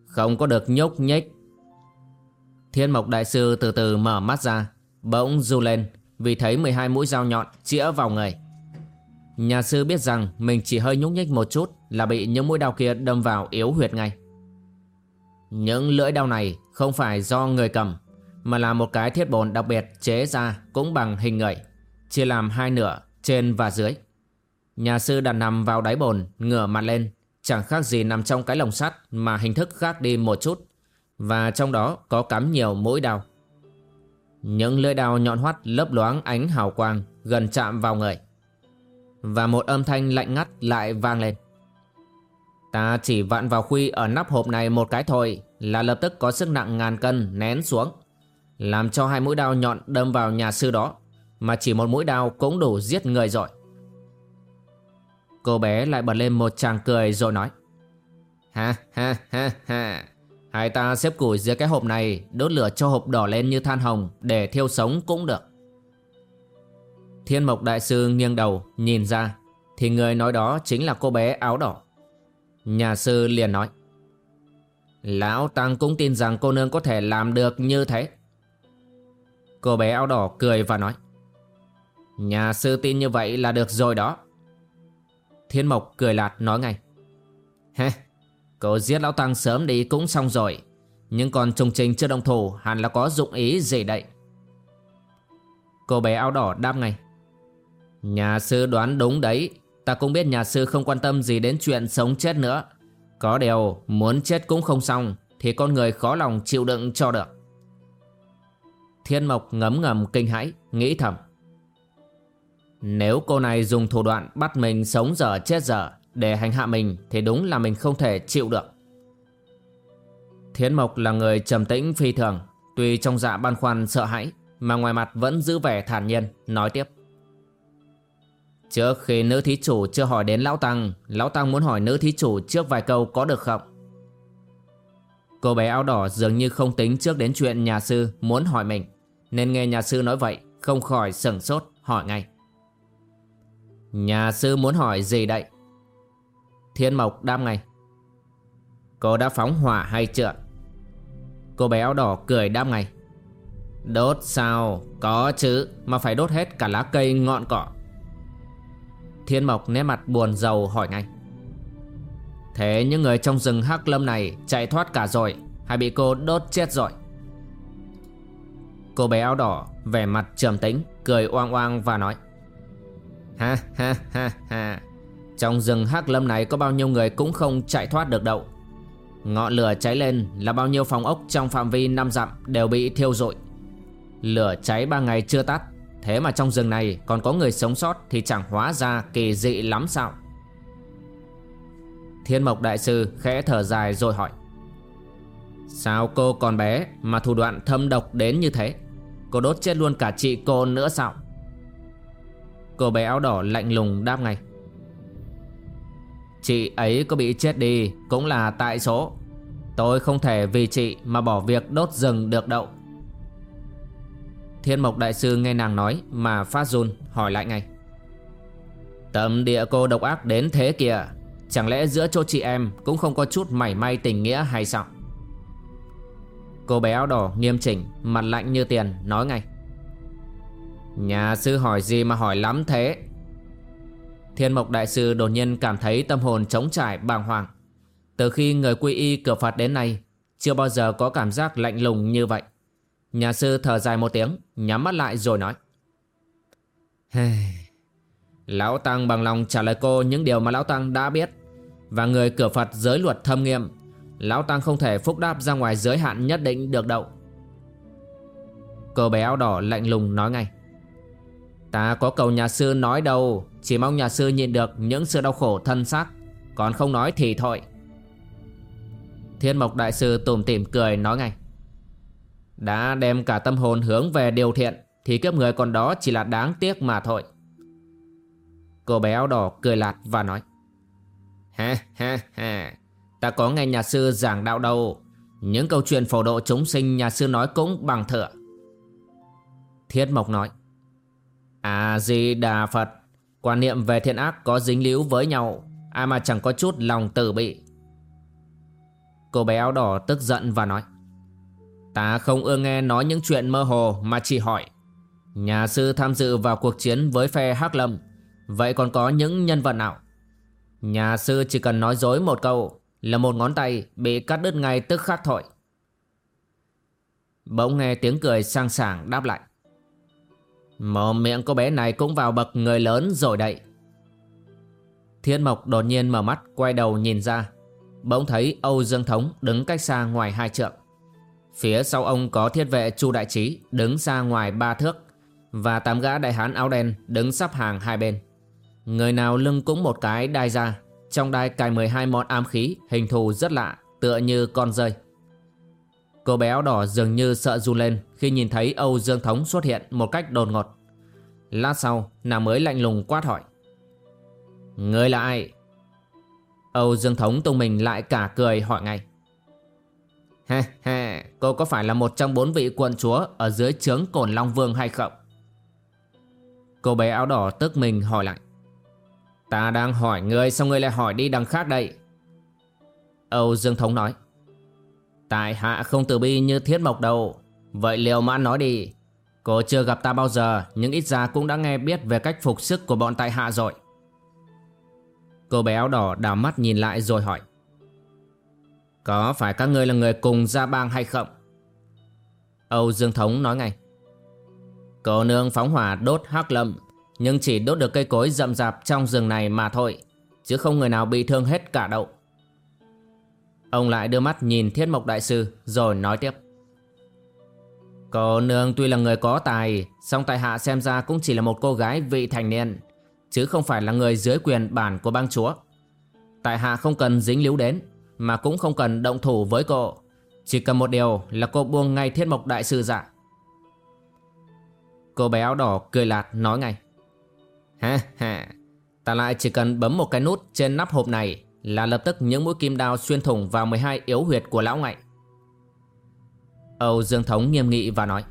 Không có được nhúc nhích Thiên mộc đại sư từ từ mở mắt ra, Bỗng du lên, Vì thấy 12 mũi dao nhọn chĩa vào người Nhà sư biết rằng Mình chỉ hơi nhúc nhích một chút Là bị những mũi đao kia đâm vào yếu huyệt ngay Những lưỡi đao này Không phải do người cầm mà là một cái thiết bồn đặc biệt chế ra cũng bằng hình người, chia làm hai nửa, trên và dưới. Nhà sư đặt nằm vào đáy bồn, ngửa mặt lên, chẳng khác gì nằm trong cái lồng sắt mà hình thức khác đi một chút, và trong đó có cắm nhiều mũi đao. Những lưỡi đao nhọn hoắt lấp loáng ánh hào quang gần chạm vào người. Và một âm thanh lạnh ngắt lại vang lên. Ta chỉ vặn vào khuy ở nắp hộp này một cái thôi, là lập tức có sức nặng ngàn cân nén xuống. Làm cho hai mũi đao nhọn đâm vào nhà sư đó, Mà chỉ một mũi đao cũng đủ giết người rồi Cô bé lại bật lên một tràng cười rồi nói, Ha ha ha ha, Hai ta xếp củi dưới cái hộp này, Đốt lửa cho hộp đỏ lên như than hồng Để thiêu sống cũng được Thiên mộc đại sư nghiêng đầu, Nhìn ra. Thì người nói đó chính là cô bé áo đỏ. Nhà sư liền nói. Lão Tăng cũng tin rằng cô nương có thể làm được như thế. Cô bé áo đỏ cười và nói. Nhà sư tin như vậy là được rồi đó. Thiên Mộc cười lạt nói ngay. Hê Cô giết lão tăng sớm đi cũng xong rồi. Nhưng còn trùng trình chưa đồng thủ, Hẳn là có dụng ý gì đấy Cô bé áo đỏ đáp ngay. Nhà sư đoán đúng đấy. Ta cũng biết nhà sư không quan tâm gì đến chuyện sống chết nữa. Có điều, muốn chết cũng không xong, Thì con người khó lòng chịu đựng cho được. Thiên Mộc ngấm ngầm kinh hãi, Nghĩ thầm. Nếu cô này dùng thủ đoạn bắt mình sống dở chết dở Để hành hạ mình, Thì đúng là mình không thể chịu được. Thiên Mộc là người trầm tĩnh phi thường, Tuy trong dạ băn khoăn sợ hãi, Mà ngoài mặt vẫn giữ vẻ thản nhiên, Nói tiếp. Trước khi nữ thí chủ chưa hỏi đến Lão Tăng Lão Tăng muốn hỏi nữ thí chủ trước vài câu có được không? Cô bé áo đỏ dường như không tính trước đến chuyện nhà sư muốn hỏi mình, Nên nghe nhà sư nói vậy, Không khỏi sửng sốt, hỏi ngay. Nhà sư muốn hỏi gì đây? Thiên Mộc đam ngay. Cô đã phóng hỏa hay chưa? Cô bé áo đỏ cười đam ngay. Đốt sao? Có chứ, Mà phải đốt hết cả lá cây, ngọn cỏ. Thiên Mộc nét mặt buồn rầu hỏi ngay. Thế những người trong rừng hắc lâm này chạy thoát cả rồi, Hay bị cô đốt chết rồi? Cô bé áo đỏ, vẻ mặt trầm tĩnh, Cười oang oang và nói. Ha ha ha ha. Trong rừng hắc lâm này có bao nhiêu người cũng không chạy thoát được đâu. Ngọn lửa cháy lên là bao nhiêu phòng ốc trong phạm vi 5 dặm đều bị thiêu rụi. Lửa cháy ba ngày chưa tắt. Thế mà trong rừng này còn có người sống sót Thì chẳng hóa ra kỳ dị lắm sao? Thiên Mộc Đại Sư khẽ thở dài rồi hỏi. Sao cô còn bé mà thủ đoạn thâm độc đến như thế? Cô đốt chết luôn cả chị cô nữa sao? Cô bé áo đỏ lạnh lùng đáp ngay. Chị ấy có bị chết đi cũng là tại số. Tôi không thể vì chị mà bỏ việc đốt rừng được đâu. Thiên Mộc Đại Sư nghe nàng nói mà phát run, hỏi lại ngay. Tâm địa cô độc ác đến thế kìa, Chẳng lẽ giữa chỗ chị em cũng không có chút mảy may tình nghĩa hay sao? Cô bé áo đỏ nghiêm chỉnh, Mặt lạnh như tiền, nói ngay. Nhà sư hỏi gì mà hỏi lắm thế? Thiên Mộc Đại Sư đột nhiên cảm thấy tâm hồn trống trải, bàng hoàng. Từ khi người quy y cửa Phật đến nay, Chưa bao giờ có cảm giác lạnh lùng như vậy. Nhà sư thở dài một tiếng, Nhắm mắt lại rồi nói. Lão Tăng bằng lòng trả lời cô những điều mà Lão Tăng đã biết. Và người cửa Phật giới luật thâm nghiêm, Lão Tăng không thể phúc đáp ra ngoài giới hạn nhất định được đâu. Cô bé áo đỏ lạnh lùng nói ngay. Ta có cầu nhà sư nói đâu, Chỉ mong nhà sư nhìn được những sự đau khổ thân xác, Còn không nói thì thôi. Thiên Mộc Đại Sư tủm tỉm cười nói ngay. Đã đem cả tâm hồn hướng về điều thiện, Thì kiếp người còn đó chỉ là đáng tiếc mà thôi. Cô bé áo đỏ cười lạt và nói Ha ha ha Ta có nghe nhà sư giảng đạo đâu. Những câu chuyện phổ độ chúng sinh nhà sư nói cũng bằng thừa Thiết Mộc nói, A-di-đà Phật, Quan niệm về thiện ác có dính líu với nhau, Ai mà chẳng có chút lòng tử bị Cô bé áo đỏ tức giận và nói Ta không ưa nghe nói những chuyện mơ hồ mà chỉ hỏi. Nhà sư tham dự vào cuộc chiến với phe Hắc Lâm, Vậy còn có những nhân vật nào? Nhà sư chỉ cần nói dối một câu Là một ngón tay bị cắt đứt ngay tức khắc thôi. Bỗng nghe tiếng cười sang sảng đáp lại. Mồm miệng cô bé này cũng vào bậc người lớn rồi đậy Thiên Mộc đột nhiên mở mắt, quay đầu nhìn ra. Bỗng thấy Âu Dương Thống đứng cách xa ngoài hai trượng. Phía sau ông có thiết vệ Chu Đại Trí đứng xa ngoài ba thước Và tám gã đại hán áo đen đứng sắp hàng hai bên Người nào lưng cũng một cái đai ra Trong đai cài 12 món ám khí hình thù rất lạ tựa như con rơi Cô bé áo đỏ dường như sợ run lên khi nhìn thấy Âu Dương Thống xuất hiện một cách đột ngột. Lát sau, nàng mới lạnh lùng quát hỏi. Người là ai? Âu Dương Thống tung mình lại cả cười hỏi ngay. He he, cô có phải là một trong bốn vị quận chúa ở dưới trướng Cổn Long Vương hay không? Cô bé áo đỏ tức mình hỏi lại. Ta đang hỏi ngươi sao ngươi lại hỏi đi đằng khác đây? Âu Dương Thống nói. Tại hạ không từ bi như thiết mộc đâu Vậy liều mãn nói đi Cô chưa gặp ta bao giờ Nhưng ít ra cũng đã nghe biết về cách phục sức của bọn tại hạ rồi Cô bé áo đỏ đảo mắt nhìn lại rồi hỏi có phải các ngươi là người cùng ra bang hay không? Âu Dương Thống nói ngay. Cô nương phóng hỏa đốt hắc lâm, Nhưng chỉ đốt được cây cối rậm rạp trong rừng này mà thôi, Chứ không người nào bị thương hết cả đâu. Ông lại đưa mắt nhìn Thiết Mộc Đại Sư, Rồi nói tiếp. Cô nương tuy là người có tài, song tại hạ xem ra cũng chỉ là một cô gái vị thành niên, Chứ không phải là người dưới quyền bản của bang chúa. Tại hạ không cần dính líu đến. Mà cũng không cần động thủ với cô. Chỉ cần một điều là cô buông ngay thiết mộc đại sư dạ Cô bé áo đỏ cười lạt nói ngay. Ha ha, Ta lại chỉ cần bấm một cái nút trên nắp hộp này Là lập tức những mũi kim đao xuyên thủng vào 12 yếu huyệt của lão ngạnh Âu Dương Thống nghiêm nghị và nói.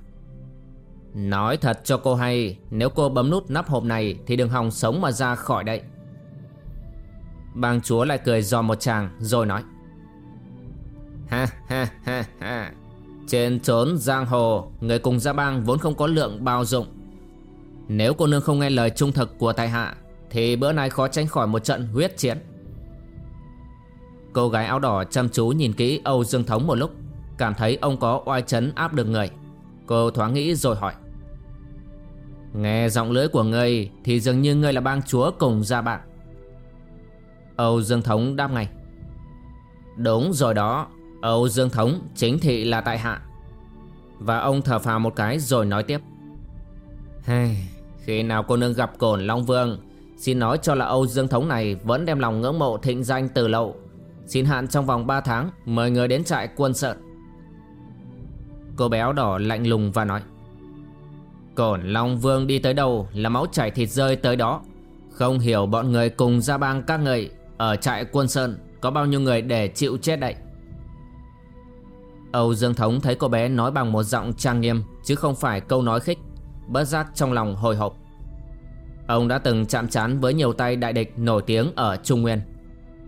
Nói thật cho cô hay, Nếu cô bấm nút nắp hộp này Thì đừng hòng sống mà ra khỏi đây. Bang chúa lại cười giò một chàng Rồi nói. Ha ha ha ha. Trên trốn giang hồ, Người cùng gia bang vốn không có lượng bao dụng. Nếu cô nương không nghe lời trung thực của tài hạ, Thì bữa nay khó tránh khỏi một trận huyết chiến. Cô gái áo đỏ chăm chú nhìn kỹ Âu Dương Thống một lúc, Cảm thấy ông có oai chấn áp được người. Cô thoáng nghĩ rồi hỏi. Nghe giọng lưỡi của ngươi Thì dường như ngươi là bang chúa cùng gia bạn Âu Dương Thống đáp ngay. Đúng rồi đó Âu Dương Thống chính thị là tại hạ. Và ông thở phào một cái rồi nói tiếp. Hey, Khi nào cô nương gặp cổn Long Vương Xin nói cho là Âu Dương Thống này Vẫn đem lòng ngưỡng mộ thịnh danh từ lâu. Xin hạn trong vòng 3 tháng Mời người đến trại quân sợn Cô béo đỏ lạnh lùng và nói. Cổn Long Vương đi tới đâu là máu chảy thịt rơi tới đó. Không hiểu bọn người cùng ra bang các người Ở trại quân sơn có bao nhiêu người để chịu chết đậy. Âu Dương Thống thấy cô bé nói bằng một giọng trang nghiêm, Chứ không phải câu nói khích Bớt giác trong lòng hồi hộp. Ông đã từng chạm trán với nhiều tay đại địch nổi tiếng ở Trung Nguyên.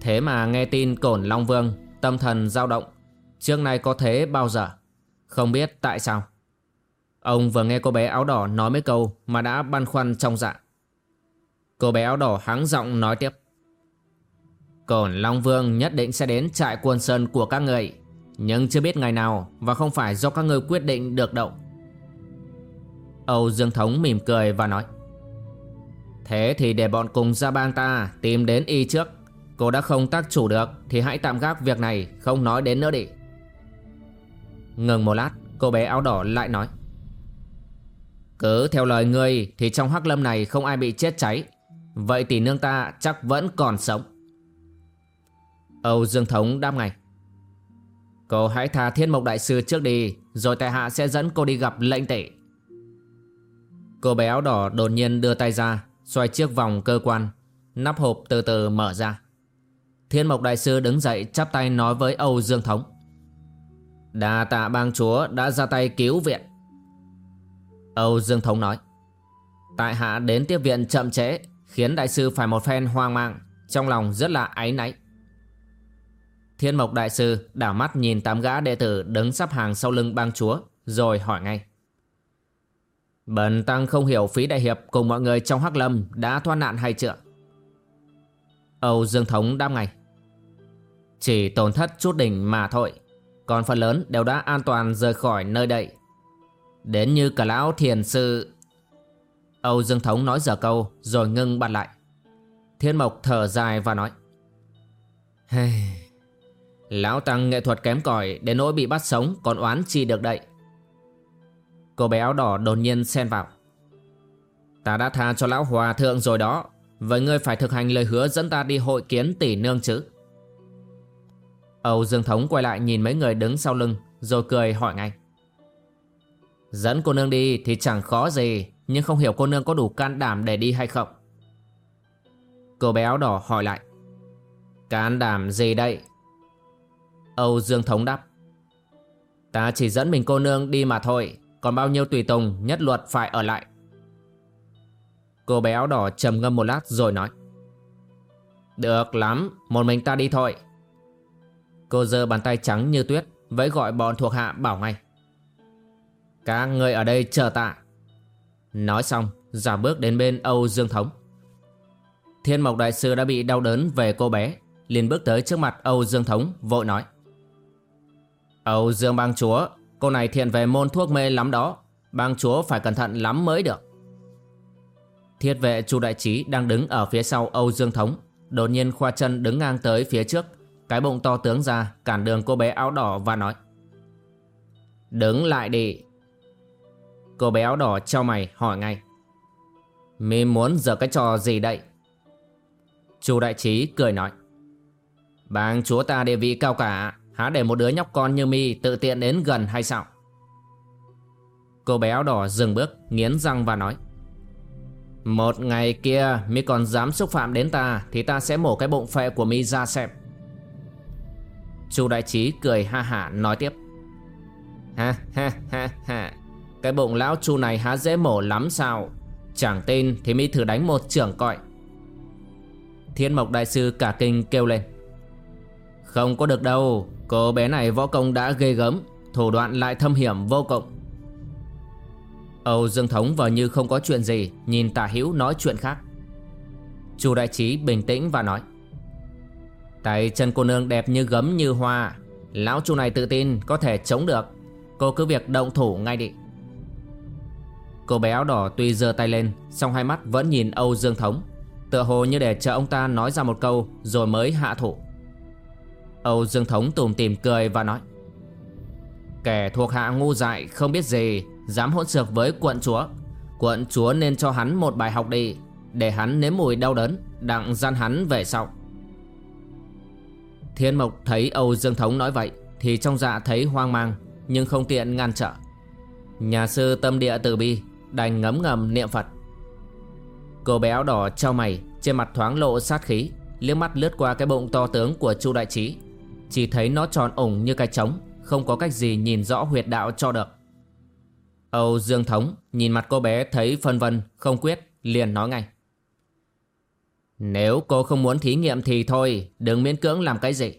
Thế mà nghe tin Cổn Long Vương, Tâm thần dao động, Trước nay có thế bao giờ, Không biết tại sao. Ông vừa nghe cô bé áo đỏ nói mấy câu Mà đã băn khoăn trong dạ. Cô bé áo đỏ hắng giọng nói tiếp. Cổn Long Vương nhất định sẽ đến trại quân sơn của các người. Nhưng chưa biết ngày nào Và không phải do các ngươi quyết định được đâu. Âu Dương Thống mỉm cười và nói, Thế thì để bọn cùng ra bang ta tìm đến y trước. Cô đã không tác chủ được Thì hãy tạm gác việc này, Không nói đến nữa đi. Ngừng một lát, Cô bé áo đỏ lại nói, Cứ theo lời ngươi Thì trong hắc lâm này không ai bị chết cháy. Vậy tỷ nương ta chắc vẫn còn sống. Âu Dương Thống đáp ngay Cô hãy tha thiên mộc đại sư trước đi, Rồi tại hạ sẽ dẫn cô đi gặp lệnh tể Cô bé áo đỏ đột nhiên đưa tay ra, Xoay chiếc vòng cơ quan, Nắp hộp từ từ mở ra. Thiên mộc đại sư đứng dậy, chắp tay nói với Âu Dương Thống. Đà tạ bang chúa đã ra tay cứu viện. Âu Dương Thống nói. Tại hạ đến tiếp viện chậm trễ, Khiến đại sư phải một phen hoang mang, Trong lòng rất là áy náy. Thiên Mộc Đại Sư đảo mắt nhìn tám gã đệ tử đứng sắp hàng sau lưng bang chúa, rồi hỏi ngay. Bần Tăng không hiểu phí đại hiệp cùng mọi người trong Hắc Lâm đã thoát nạn hay chưa? Âu Dương Thống đáp ngay. Chỉ tổn thất chút đỉnh mà thôi, còn phần lớn đều đã an toàn rời khỏi nơi đây. Đến như cả lão thiền sư... Âu Dương Thống nói dở câu rồi ngưng bật lại. Thiên Mộc thở dài và nói. Hey, Lão Tăng nghệ thuật kém cỏi, đến nỗi bị bắt sống, còn oán chi được đậy. Cô bé áo đỏ đột nhiên xen vào. Ta đã tha cho lão hòa thượng rồi đó. Vậy ngươi phải thực hành lời hứa dẫn ta đi hội kiến tỷ nương chứ. Âu Dương Thống quay lại nhìn mấy người đứng sau lưng, rồi cười hỏi ngay. Dẫn cô nương đi thì chẳng khó gì, nhưng không hiểu cô nương có đủ can đảm để đi hay không. Cô bé áo đỏ hỏi lại. Can đảm gì đây? Âu Dương Thống đáp. Ta chỉ dẫn mình cô nương đi mà thôi, Còn bao nhiêu tùy tùng, nhất luật phải ở lại. Cô bé áo đỏ trầm ngâm một lát rồi nói. Được lắm, Một mình ta đi thôi. Cô giơ bàn tay trắng như tuyết Vẫy gọi bọn thuộc hạ bảo ngay. Các người ở đây chờ ta. Nói xong Giả bước đến bên Âu Dương Thống. Thiên Mộc Đại Sư đã bị đau đớn về cô bé, liền bước tới trước mặt Âu Dương Thống, vội nói. Âu Dương bang chúa, Cô này thiện về môn thuốc mê lắm đó. Bang chúa phải cẩn thận lắm mới được. Thiết vệ Chu Đại Trí đang đứng ở phía sau Âu Dương Thống, Đột nhiên khoa chân đứng ngang tới phía trước, Cái bụng to tướng ra, cản đường cô bé áo đỏ và nói, Đứng lại đi. Cô bé áo đỏ trao mày hỏi ngay, Mi muốn giờ cái trò gì đây? Chu Đại Trí cười nói, Bang chúa ta địa vị cao cả Há để một đứa nhóc con như mi tự tiện đến gần hay sao? Cô bé áo đỏ dừng bước, Nghiến răng và nói, Một ngày kia, mi còn dám xúc phạm đến ta Thì ta sẽ mổ cái bụng phệ của mi ra xem. Chu Đại Trí cười ha hả nói tiếp, Ha ha ha ha, Cái bụng lão chu này há dễ mổ lắm sao? Chẳng tin thì mi thử đánh một trưởng cọi. Thiên Mộc Đại Sư cả kinh kêu lên, Không có được đâu Cô bé này võ công đã ghê gớm, Thủ đoạn lại thâm hiểm vô cùng. Âu Dương Thống vờ như không có chuyện gì, Nhìn tả hữu nói chuyện khác. Chu Đại Trí bình tĩnh và nói, Tay chân cô nương đẹp như gấm như hoa, Lão chu này tự tin có thể chống được. Cô cứ việc động thủ ngay đi. Cô bé áo đỏ tuy giơ tay lên, song hai mắt vẫn nhìn Âu Dương Thống, Tựa hồ như để chờ ông ta nói ra một câu Rồi mới hạ thủ. Âu Dương Thống tùm tìm cười và nói, Kẻ thuộc hạ ngu dại không biết gì, Dám hỗn xược với quận chúa. Quận chúa nên cho hắn một bài học đi, Để hắn nếm mùi đau đớn, Đặng gian hắn về sau. Thiên Mộc thấy Âu Dương Thống nói vậy, Thì trong dạ thấy hoang mang, Nhưng không tiện ngăn trở. Nhà sư tâm địa từ bi Đành ngấm ngầm niệm Phật. Cô bé áo đỏ trao mày, Trên mặt thoáng lộ sát khí, liếc mắt lướt qua cái bụng to tướng của Chu Đại Trí. Chỉ thấy nó tròn ủng như cái trống, Không có cách gì nhìn rõ huyệt đạo cho được. Âu Dương Thống nhìn mặt cô bé thấy phân vân, không quyết, liền nói ngay. Nếu cô không muốn thí nghiệm thì thôi, Đừng miễn cưỡng làm cái gì.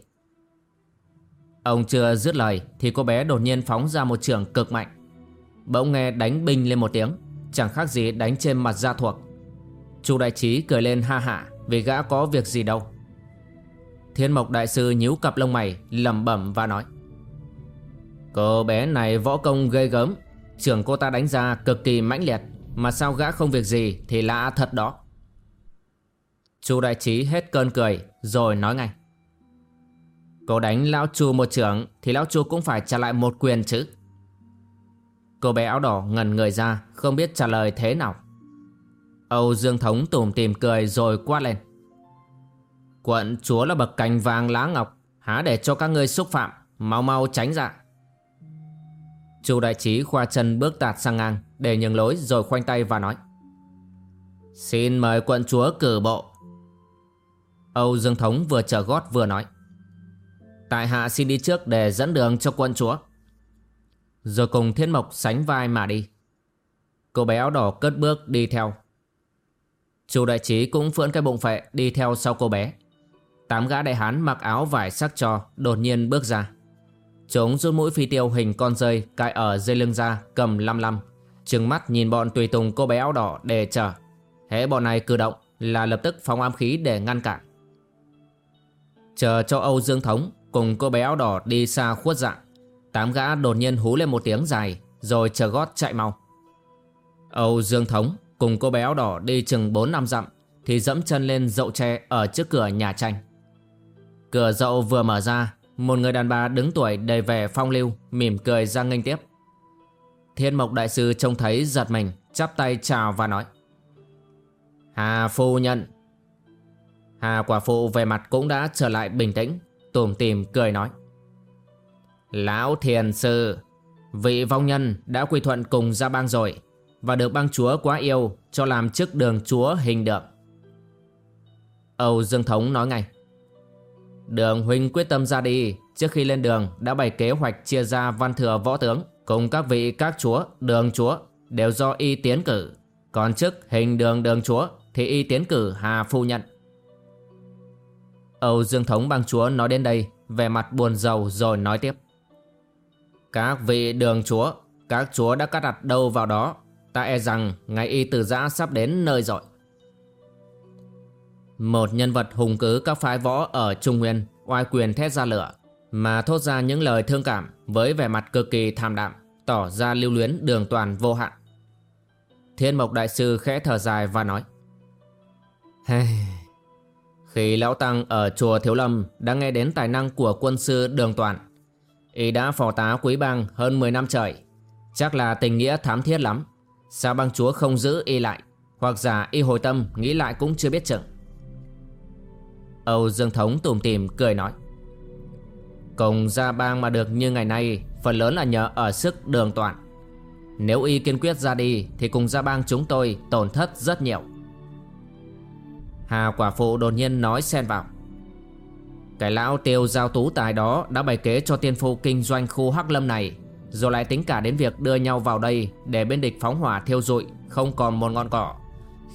Ông chưa dứt lời Thì cô bé đột nhiên phóng ra một trường cực mạnh. Bỗng nghe đánh binh lên một tiếng, Chẳng khác gì đánh trên mặt da thuộc. Chu đại trí cười lên ha hả Vì gã có việc gì đâu. Thiên mộc đại sư nhíu cặp lông mày, lẩm bẩm và nói. Cô bé này võ công ghê gớm. Trưởng cô ta đánh ra cực kỳ mãnh liệt, Mà sao gã không việc gì Thì lạ thật đó. Chu đại trí hết cơn cười, Rồi nói ngay. Cô đánh lão chu một trưởng Thì lão chu cũng phải trả lại một quyền chứ. Cô bé áo đỏ ngần người ra, Không biết trả lời thế nào. Âu Dương Thống tủm tìm cười rồi quát lên. Quận chúa là bậc cành vàng lá ngọc, Há để cho các ngươi xúc phạm, Mau mau tránh ra. Chu đại trí khoa chân bước tạt sang ngang, Để nhường lối rồi khoanh tay và nói. Xin mời quận chúa cử bộ. Âu Dương Thống vừa trở gót vừa nói. Tại hạ xin đi trước để dẫn đường cho quận chúa. Rồi cùng thiên mộc sánh vai mà đi. Cô bé áo đỏ cất bước đi theo. Chu đại trí cũng phưỡn cái bụng phệ đi theo sau cô bé. Tám gã đại hán mặc áo vải sắc cho đột nhiên bước ra. Chúng rút mũi phi tiêu hình con rơi cài ở dây lưng ra, cầm lăm lăm. Trừng mắt nhìn bọn tùy tùng cô bé áo đỏ để chờ. Hễ bọn này cử động là lập tức phóng ám khí để ngăn cản. Chờ cho Âu Dương Thống cùng cô bé áo đỏ đi xa khuất dạng, Tám gã đột nhiên hú lên một tiếng dài, Rồi chờ gót chạy mau. Âu Dương Thống cùng cô bé áo đỏ đi chừng 4 năm dặm Thì dẫm chân lên dậu tre ở trước cửa nhà tranh. Cửa dậu vừa mở ra, Một người đàn bà đứng tuổi đầy vẻ phong lưu, Mỉm cười ra nghênh tiếp Thiên mộc đại sư trông thấy giật mình, Chắp tay chào và nói, Hà phu nhận. Hà quả phụ về mặt cũng đã trở lại bình tĩnh Tùm tìm cười nói, Lão thiền sư, Vị vong nhân đã quy thuận cùng gia bang rồi Và được bang chúa quá yêu Cho làm chức đường chúa hình được Âu Dương Thống nói ngay Đường huynh quyết tâm ra đi. Trước khi lên đường đã bày kế hoạch chia ra văn thừa võ tướng Cùng các vị các chúa, đường chúa Đều do y tiến cử. Còn chức hình đường đường chúa Thì y tiến cử Hà Phu Nhận Âu Dương Thống bang chúa nói đến đây Về mặt buồn rầu rồi nói tiếp. Các vị đường chúa Các chúa đã cắt đặt đâu vào đó? Ta e rằng ngày y từ giã sắp đến nơi rồi. Một nhân vật hùng cứ các phái võ ở Trung Nguyên, Oai quyền thét ra lửa, Mà thốt ra những lời thương cảm Với vẻ mặt cực kỳ tham đạm, Tỏ ra lưu luyến đường toàn vô hạn. Thiên Mộc Đại Sư khẽ thở dài và nói Khi Lão Tăng ở chùa Thiếu Lâm đã nghe đến tài năng của quân sư Đường Toàn, Y đã phò tá quý bang hơn 10 năm trời. Chắc là tình nghĩa thám thiết lắm. Sao bang chúa không giữ y lại, Hoặc giả y hồi tâm nghĩ lại cũng chưa biết chừng. Âu Dương Thống tùm tìm, cười nói. Cùng ra bang mà được như ngày nay, Phần lớn là nhờ ở sức đường toàn. Nếu y kiên quyết ra đi, Thì cùng ra bang chúng tôi tổn thất rất nhiều. Hà quả phụ đột nhiên nói xen vào. Cái lão tiêu giao tú tài đó Đã bày kế cho tiên phụ kinh doanh khu Hắc Lâm này, Rồi lại tính cả đến việc đưa nhau vào đây Để bên địch phóng hỏa thiêu rụi, Không còn một ngọn cỏ,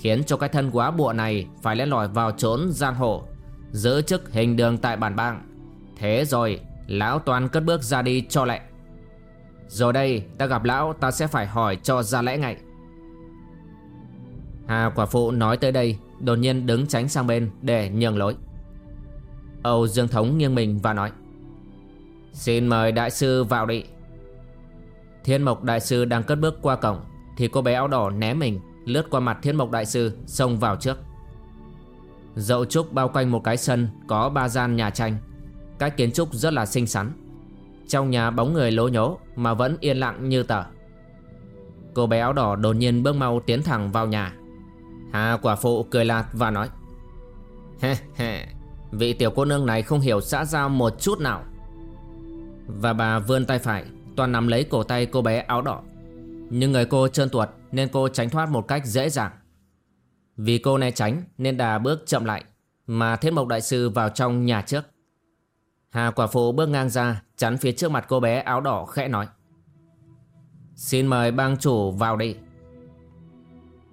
Khiến cho cái thân quá bụa này Phải lên lỏi vào trốn giang hồ. Giữ chức hình đường tại bản bang. Thế rồi, Lão toàn cất bước ra đi cho lẹ. Rồi đây, ta gặp lão, ta sẽ phải hỏi cho ra lẽ ngay. Hà quả phụ nói tới đây, Đột nhiên đứng tránh sang bên để nhường lối. Âu Dương Thống nghiêng mình và nói, Xin mời đại sư vào đi. Thiên Mộc đại sư đang cất bước qua cổng Thì cô bé áo đỏ né mình Lướt qua mặt Thiên Mộc đại sư Xông vào trước. Dậu trúc bao quanh một cái sân Có ba gian nhà tranh. Cách kiến trúc rất là xinh xắn. Trong nhà bóng người lố nhố Mà vẫn yên lặng như tờ. Cô bé áo đỏ đột nhiên bước mau tiến thẳng vào nhà. Hà quả phụ cười lạt và nói He he Vị tiểu cô nương này không hiểu xã giao một chút nào. Và bà vươn tay phải, Toàn nắm lấy cổ tay cô bé áo đỏ. Nhưng người cô trơn tuột Nên cô tránh thoát một cách dễ dàng. Vì cô né tránh Nên đà bước chậm lại Mà thiết mộc đại sư vào trong nhà trước. Hà quả phụ bước ngang ra, Chắn phía trước mặt cô bé áo đỏ khẽ nói, Xin mời bang chủ vào đi.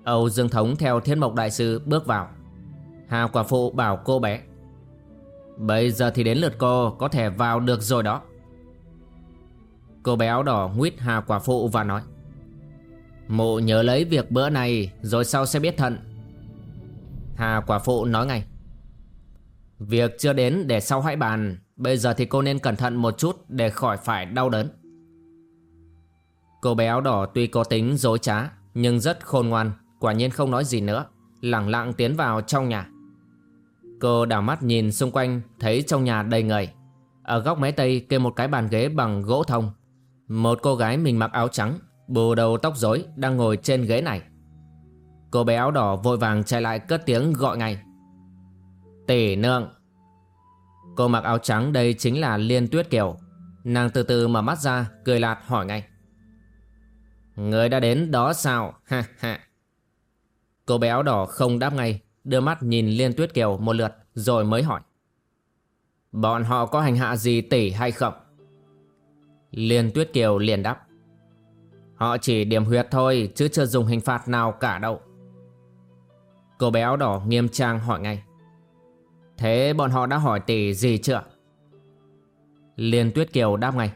Âu Dương Thống theo Thiên Mộc Đại Sư bước vào. Hà Quả Phụ bảo cô bé, Bây giờ thì đến lượt cô có thể vào được rồi đó. Cô bé áo đỏ nguyết Hà Quả Phụ và nói Mụ nhớ lấy việc bữa này rồi sau sẽ biết thận Hà Quả Phụ nói ngay. Việc chưa đến để sau hãy bàn, Bây giờ thì cô nên cẩn thận một chút để khỏi phải đau đớn. Cô bé áo đỏ tuy có tính dối trá, Nhưng rất khôn ngoan, Quả nhiên không nói gì nữa Lặng lặng tiến vào trong nhà. Cô đảo mắt nhìn xung quanh, Thấy trong nhà đầy người. Ở góc mé tây kê một cái bàn ghế bằng gỗ thông. Một cô gái mình mặc áo trắng, Bù đầu tóc rối Đang ngồi trên ghế này. Cô bé áo đỏ vội vàng chạy lại cất tiếng gọi ngay. Tỷ nương. Cô mặc áo trắng đây chính là Liên Tuyết Kiều. Nàng từ từ mở mắt ra, Cười lạt hỏi ngay. Người đã đến đó sao? Ha ha. Cô bé áo đỏ không đáp ngay, Đưa mắt nhìn Liên Tuyết Kiều một lượt Rồi mới hỏi. Bọn họ có hành hạ gì tỷ hay không? Liên Tuyết Kiều liền đáp. Họ chỉ điểm huyệt thôi, Chứ chưa dùng hình phạt nào cả đâu. Cô bé áo đỏ nghiêm trang hỏi ngay. Thế bọn họ đã hỏi tỷ gì chưa? Liên Tuyết Kiều đáp ngay.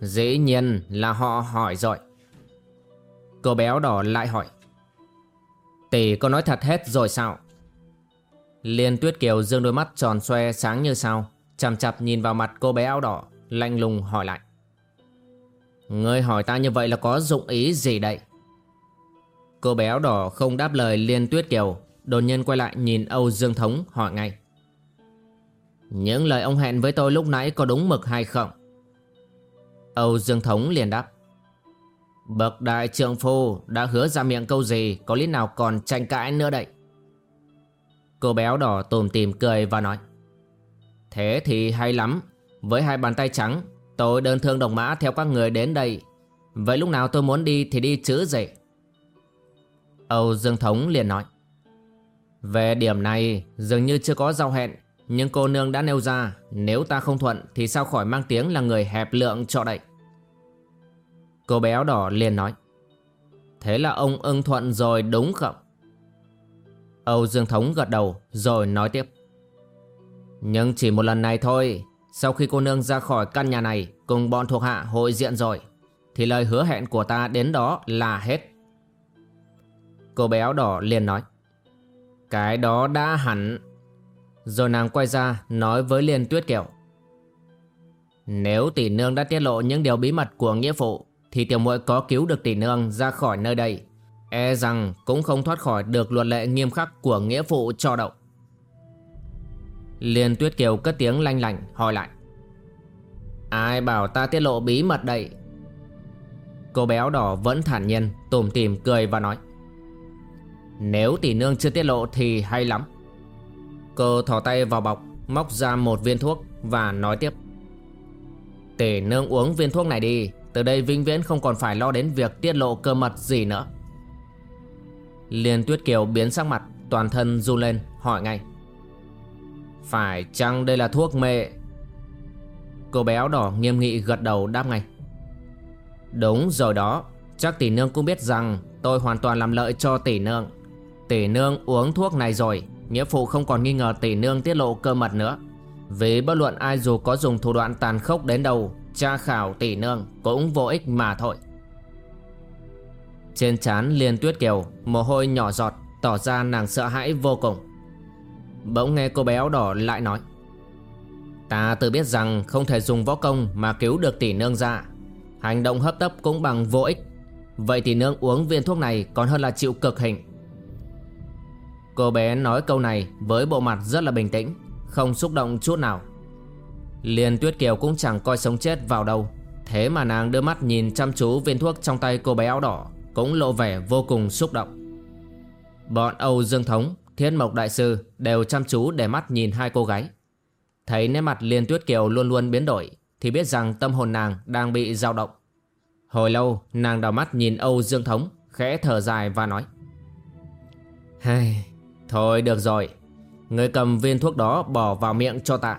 Dĩ nhiên là họ hỏi rồi. Cô bé áo đỏ lại hỏi. Tỷ có nói thật hết rồi sao? Liên Tuyết Kiều dương đôi mắt tròn xoe sáng như sao, Chằm chặp nhìn vào mặt cô bé áo đỏ, Lạnh lùng hỏi lại. Ngươi hỏi ta như vậy là có dụng ý gì đây? Cô bé áo đỏ không đáp lời Liên Tuyết Kiều đồn nhiên quay lại nhìn Âu Dương Thống hỏi ngay. Những lời ông hẹn với tôi lúc nãy có đúng mực hay không? Âu Dương Thống liền đáp. Bậc đại trượng phu đã hứa ra miệng câu gì Có lý nào còn tranh cãi nữa đây? Cô béo đỏ tùm tìm cười và nói. Thế thì hay lắm, Với hai bàn tay trắng, Tôi đơn thương đồng mã theo các người đến đây. Vậy lúc nào tôi muốn đi thì đi chứ gì? Âu Dương Thống liền nói, Về điểm này dường như chưa có giao hẹn, Nhưng cô nương đã nêu ra, Nếu ta không thuận thì sao khỏi mang tiếng là người hẹp lượng cho đậy Cô béo đỏ liền nói, Thế là ông ưng thuận rồi đúng không? Âu Dương Thống gật đầu rồi nói tiếp, Nhưng chỉ một lần này thôi, Sau khi cô nương ra khỏi căn nhà này Cùng bọn thuộc hạ hội diện rồi, Thì lời hứa hẹn của ta đến đó là hết Cô béo đỏ liền nói. Cái đó đã hẳn. Rồi nàng quay ra, nói với Liên Tuyết Kiều. Nếu tỷ nương đã tiết lộ những điều bí mật của nghĩa phụ, thì tiểu muội có cứu được tỷ nương ra khỏi nơi đây. E rằng cũng không thoát khỏi được luật lệ nghiêm khắc của nghĩa phụ cho đậu. Liên Tuyết Kiều cất tiếng lanh lành hỏi lại. Ai bảo ta tiết lộ bí mật đây? Cô béo đỏ vẫn thản nhiên Tùm tìm cười và nói. Nếu tỷ nương chưa tiết lộ thì hay lắm. Cô thò tay vào bọc, Móc ra một viên thuốc Và nói tiếp. Tỷ nương uống viên thuốc này đi, Từ đây vĩnh viễn không còn phải lo đến việc tiết lộ cơ mật gì nữa. Liên Tuyết Kiều biến sắc mặt, Toàn thân run lên, hỏi ngay. Phải chăng đây là thuốc mê? Cô bé áo đỏ nghiêm nghị gật đầu đáp ngay. Đúng rồi đó, Chắc tỷ nương cũng biết rằng Tôi hoàn toàn làm lợi cho tỷ nương. Tỷ nương uống thuốc này rồi. Nghĩa phụ không còn nghi ngờ tỷ nương tiết lộ cơ mật nữa. Vì bất luận ai dù có dùng thủ đoạn tàn khốc đến đâu, Tra khảo tỷ nương cũng vô ích mà thôi. Trên trán liên tuyết kiều, Mồ hôi nhỏ giọt, Tỏ ra nàng sợ hãi vô cùng. Bỗng nghe cô bé áo đỏ lại nói, Ta tự biết rằng không thể dùng võ công mà cứu được tỷ nương ra. Hành động hấp tấp cũng bằng vô ích. Vậy tỷ nương uống viên thuốc này còn hơn là chịu cực hình. Cô bé nói câu này với bộ mặt rất là bình tĩnh Không xúc động chút nào. Liên Tuyết Kiều cũng chẳng coi sống chết vào đâu. Thế mà nàng đưa mắt nhìn chăm chú viên thuốc trong tay cô bé áo đỏ Cũng lộ vẻ vô cùng xúc động. Bọn Âu Dương Thống, Thiên Mộc Đại Sư đều chăm chú để mắt nhìn hai cô gái. Thấy nét mặt Liên Tuyết Kiều luôn luôn biến đổi Thì biết rằng tâm hồn nàng đang bị dao động. Hồi lâu nàng đào mắt nhìn Âu Dương Thống Khẽ thở dài và nói Hai, Thôi được rồi. Người cầm viên thuốc đó bỏ vào miệng cho ta.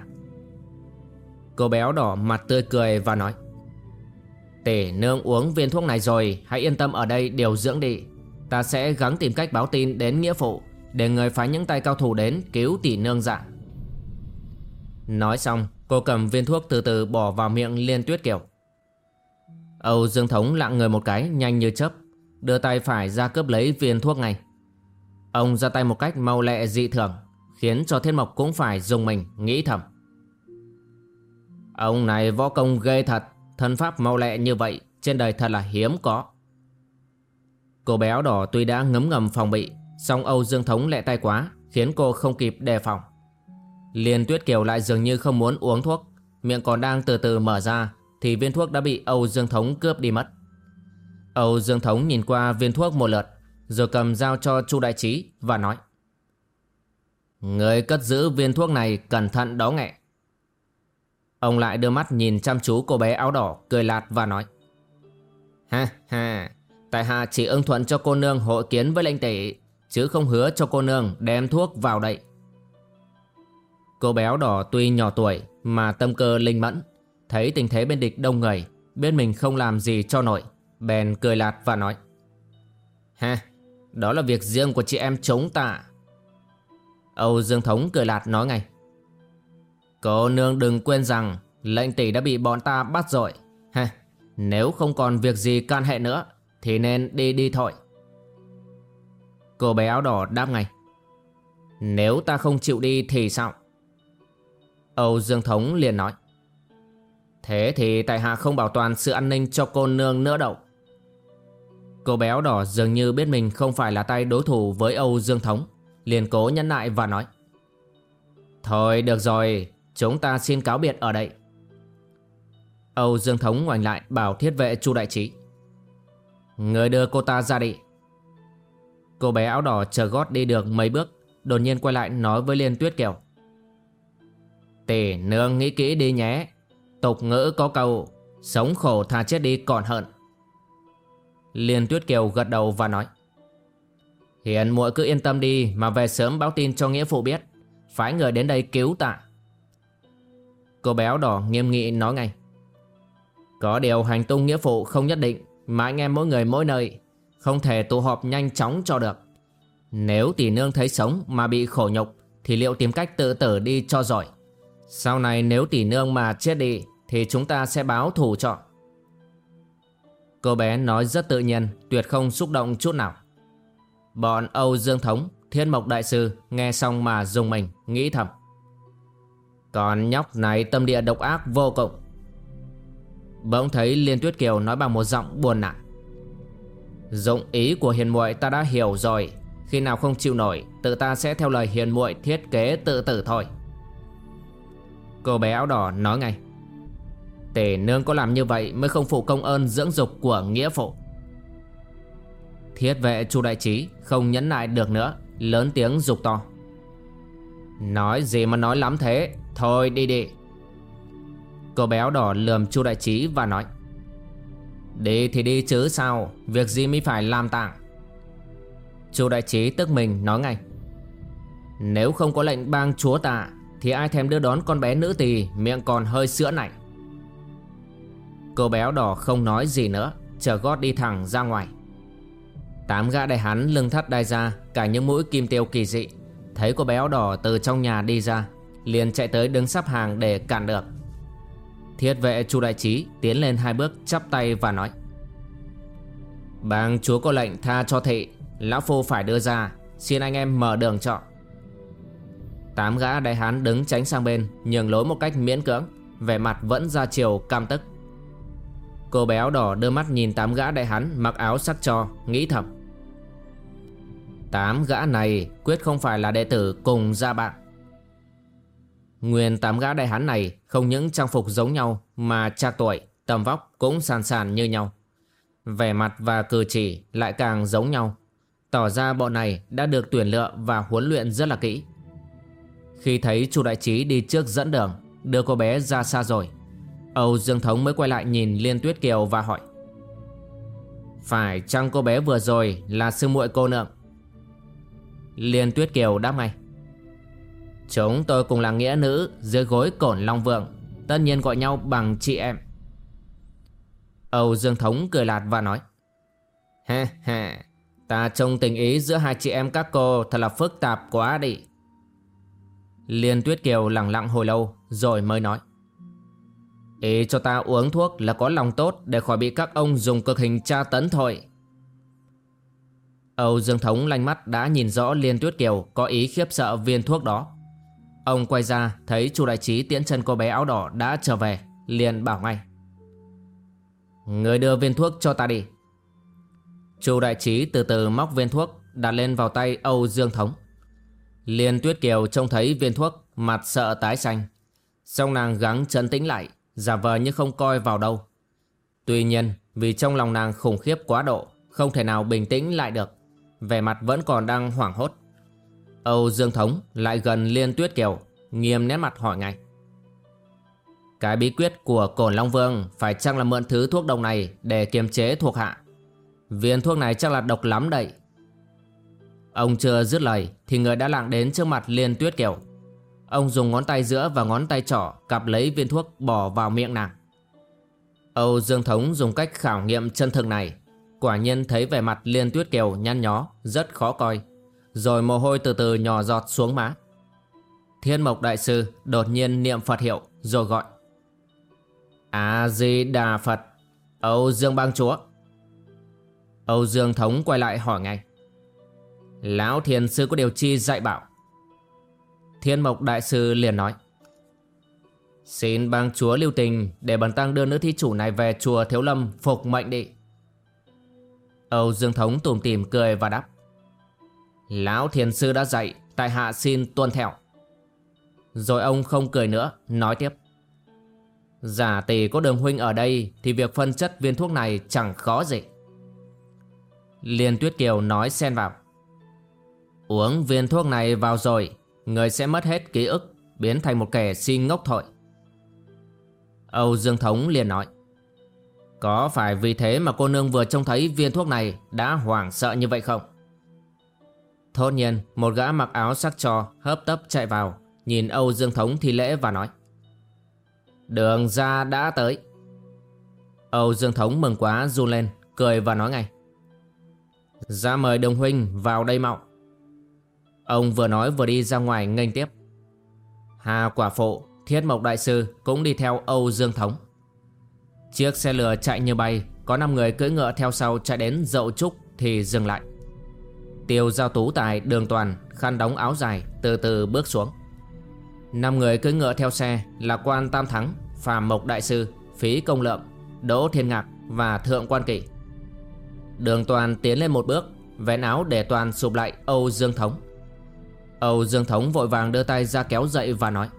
Cô béo đỏ mặt tươi cười và nói Tỷ nương uống viên thuốc này rồi, Hãy yên tâm ở đây điều dưỡng đi. Ta sẽ gắng tìm cách báo tin đến nghĩa phụ Để người phái những tay cao thủ đến cứu tỷ nương dạ. Nói xong, cô cầm viên thuốc từ từ bỏ vào miệng Liên Tuyết kiểu. Âu Dương Thống lặng người một cái, nhanh như chớp, Đưa tay phải ra cướp lấy viên thuốc này Ông ra tay một cách mau lẹ dị thường, Khiến cho Thiên Mộc cũng phải dùng mình nghĩ thầm. Ông này võ công ghê thật, Thân pháp mau lẹ như vậy, Trên đời thật là hiếm có. Cô béo đỏ tuy đã ngấm ngầm phòng bị, song Âu Dương Thống lẹ tay quá, Khiến cô không kịp đề phòng. Liên Tuyết Kiều lại dường như không muốn uống thuốc, Miệng còn đang từ từ mở ra, Thì viên thuốc đã bị Âu Dương Thống cướp đi mất. Âu Dương Thống nhìn qua viên thuốc một lượt rồi cầm dao cho Chu Đại Trí Và nói Người cất giữ viên thuốc này cẩn thận đó nghẹ Ông lại đưa mắt nhìn chăm chú cô bé áo đỏ Cười lạt và nói Ha ha Tại hạ chỉ ưng thuận cho cô nương hội kiến với lệnh tỷ Chứ không hứa cho cô nương đem thuốc vào đây. Cô béo đỏ tuy nhỏ tuổi mà tâm cơ linh mẫn Thấy tình thế bên địch đông người Biết mình không làm gì cho nổi Bèn cười lạt và nói Ha, đó là việc riêng của chị em chống ta Âu Dương Thống cười lạt nói ngay. Cô nương đừng quên rằng Lệnh tỷ đã bị bọn ta bắt rồi. Ha, nếu không còn việc gì can hệ nữa Thì nên đi đi thôi. Cô bé áo đỏ đáp ngay. Nếu ta không chịu đi thì sao? Âu Dương Thống liền nói. Thế thì tại hạ không bảo toàn sự an ninh cho cô nương nữa đâu. Cô béo đỏ dường như biết mình không phải là tay đối thủ với Âu Dương Thống. Liền cố nhẫn nại và nói. Thôi, được rồi. Chúng ta xin cáo biệt ở đây. Âu Dương Thống ngoảnh lại bảo thiết vệ Chu Đại Trí. Người đưa cô ta ra đi. Cô bé áo đỏ chờ gót đi được mấy bước, Đột nhiên quay lại nói với Liên Tuyết Kiều. Tỷ nương nghĩ kỹ đi nhé. Tục ngữ có câu, Sống khổ thà chết đi còn hận. Liên Tuyết Kiều gật đầu và nói Hiền muội cứ yên tâm đi Mà về sớm báo tin cho nghĩa phụ biết. Phái người đến đây cứu tạ. Cô béo đỏ nghiêm nghị nói ngay, Có điều hành tung nghĩa phụ không nhất định Mà anh em mỗi người mỗi nơi Không thể tụ họp nhanh chóng cho được. Nếu tỷ nương thấy sống mà bị khổ nhục Thì liệu tìm cách tự tử đi cho giỏi. Sau này nếu tỷ nương mà chết đi Thì chúng ta sẽ báo thủ cho. Cô bé nói rất tự nhiên, Tuyệt không xúc động chút nào. Bọn Âu Dương Thống, Thiên Mộc Đại Sư Nghe xong mà dùng mình, Nghĩ thầm. Còn nhóc này tâm địa độc ác vô cùng. Bỗng thấy Liên Tuyết Kiều nói bằng một giọng buồn nản. Dụng ý của hiền muội ta đã hiểu rồi, Khi nào không chịu nổi, Tự ta sẽ theo lời hiền muội thiết kế tự tử thôi. Cô bé áo đỏ nói ngay. Tể nương có làm như vậy Mới không phụ công ơn dưỡng dục của nghĩa phụ. Thiết vệ chu đại trí Không nhẫn nại được nữa, Lớn tiếng dục to. Nói gì mà nói lắm thế, Thôi đi đi. Cô béo đỏ lườm chu đại trí và nói, Đi thì đi chứ sao, Việc gì mới phải làm tạng? Chu đại trí tức mình nói ngay, Nếu không có lệnh bang chúa tạ, Thì ai thèm đưa đón con bé nữ tỳ Miệng còn hơi sữa này Cô béo đỏ không nói gì nữa, Chờ gót đi thẳng ra ngoài. Tám gã đại hán lưng thắt đai ra, Cả những mũi kim tiêu kỳ dị. Thấy cô béo đỏ từ trong nhà đi ra, Liền chạy tới đứng sắp hàng để cản được. Thiết vệ chu đại trí tiến lên hai bước, chắp tay và nói Bang chúa có lệnh tha cho thị, Lão Phu phải đưa ra, Xin anh em mở đường cho Tám gã đại hán đứng tránh sang bên, Nhường lối một cách miễn cưỡng, Vẻ mặt vẫn ra chiều cam tức. Cô béo đỏ đưa mắt nhìn tám gã đại hán Mặc áo sắc cho Nghĩ thầm Tám gã này quyết không phải là đệ tử cùng gia bạn Nguyên tám gã đại hán này không những trang phục giống nhau mà cha tuổi, tầm vóc cũng sàn sàn như nhau. Vẻ mặt và cử chỉ lại càng giống nhau, tỏ ra bọn này đã được tuyển lựa và huấn luyện rất là kỹ. Khi thấy chu đại trí đi trước dẫn đường, đưa cô bé ra xa rồi, Âu Dương Thống mới quay lại nhìn Liên Tuyết Kiều và hỏi. Phải chăng cô bé vừa rồi là sư muội cô nượng? Liên Tuyết Kiều đáp ngay. Chúng tôi cùng là nghĩa nữ dưới gối cổn Long Vượng, Tất nhiên gọi nhau bằng chị em Âu Dương Thống cười lạt và nói Ha ha Ta trông tình ý giữa hai chị em các cô thật là phức tạp quá đi Liên Tuyết Kiều lặng lặng hồi lâu rồi mới nói Ý cho ta uống thuốc là có lòng tốt để khỏi bị các ông dùng cực hình tra tấn thôi. Âu Dương Thống lanh mắt đã nhìn rõ Liên Tuyết Kiều có ý khiếp sợ viên thuốc đó. Ông quay ra, thấy chu đại trí tiễn chân cô bé áo đỏ đã trở về, liền bảo ngay. Người đưa viên thuốc cho ta đi. Chu đại trí từ từ móc viên thuốc, đặt lên vào tay Âu Dương Thống. Liên Tuyết Kiều trông thấy viên thuốc, mặt sợ tái xanh. Xong nàng gắng trấn tĩnh lại giả vờ như không coi vào đâu. Tuy nhiên, vì trong lòng nàng khủng khiếp quá độ, không thể nào bình tĩnh lại được. Vẻ mặt vẫn còn đang hoảng hốt. Âu Dương Thống lại gần Liên Tuyết Kiều, Nghiêm nét mặt hỏi ngay. Cái bí quyết của Cổn Long Vương Phải chăng là mượn thứ thuốc độc này Để kiềm chế thuộc hạ? Viên thuốc này chắc là độc lắm đấy. Ông chưa dứt lời Thì người đã lặng đến trước mặt Liên Tuyết Kiều. Ông dùng ngón tay giữa và ngón tay trỏ, Cặp lấy viên thuốc bỏ vào miệng nàng. Âu Dương Thống dùng cách khảo nghiệm chân thực này. Quả nhiên thấy vẻ mặt Liên Tuyết Kiều nhăn nhó, Rất khó coi. Rồi mồ hôi từ từ nhỏ giọt xuống má. Thiên Mộc Đại Sư đột nhiên niệm Phật hiệu, rồi gọi. A-di-đà Phật, Âu Dương Bang Chúa. Âu Dương Thống quay lại hỏi ngay. Lão Thiền Sư có điều chi dạy bảo? Thiên Mộc Đại Sư liền nói, Xin bang chúa lưu tình Để bần tăng đưa nữ thí chủ này về chùa Thiếu Lâm Phục mệnh đi. Âu Dương Thống tùm tìm cười và đáp, Lão thiền sư đã dạy, Tại hạ xin tuân theo. Rồi ông không cười nữa, Nói tiếp, Giả tỷ có đường huynh ở đây Thì việc phân chất viên thuốc này chẳng khó gì. Liên Tuyết Kiều nói xen vào, Uống viên thuốc này vào rồi Người sẽ mất hết ký ức, Biến thành một kẻ si ngốc thôi. Âu Dương Thống liền nói, Có phải vì thế mà cô nương vừa trông thấy viên thuốc này Đã hoảng sợ như vậy không? Thốt nhiên, một gã mặc áo sắc trò hấp tấp chạy vào, Nhìn Âu Dương Thống thi lễ và nói, Đường ra đã tới. Âu Dương Thống mừng quá, run lên, Cười và nói ngay, Ra mời đồng huynh vào đây mạo Ông vừa nói vừa đi ra ngoài nghênh tiếp. Hà quả phụ, Thiết Mộc Đại Sư cũng đi theo Âu Dương Thống. Chiếc xe lửa chạy như bay, Có 5 người cưỡi ngựa theo sau chạy đến dậu trúc Thì dừng lại. Tiêu giao tú tài đường toàn, Khăn đóng áo dài, từ từ bước xuống. Năm người cưỡi ngựa theo xe Là quan Tam Thắng Phàm Mộc Đại Sư, Phí Công Lợm Đỗ Thiên Ngạc Và Thượng Quan kỵ. Đường toàn tiến lên một bước, Vén áo để toàn sụp lại Âu Dương Thống. Âu Dương Thống vội vàng đưa tay ra kéo dậy và nói,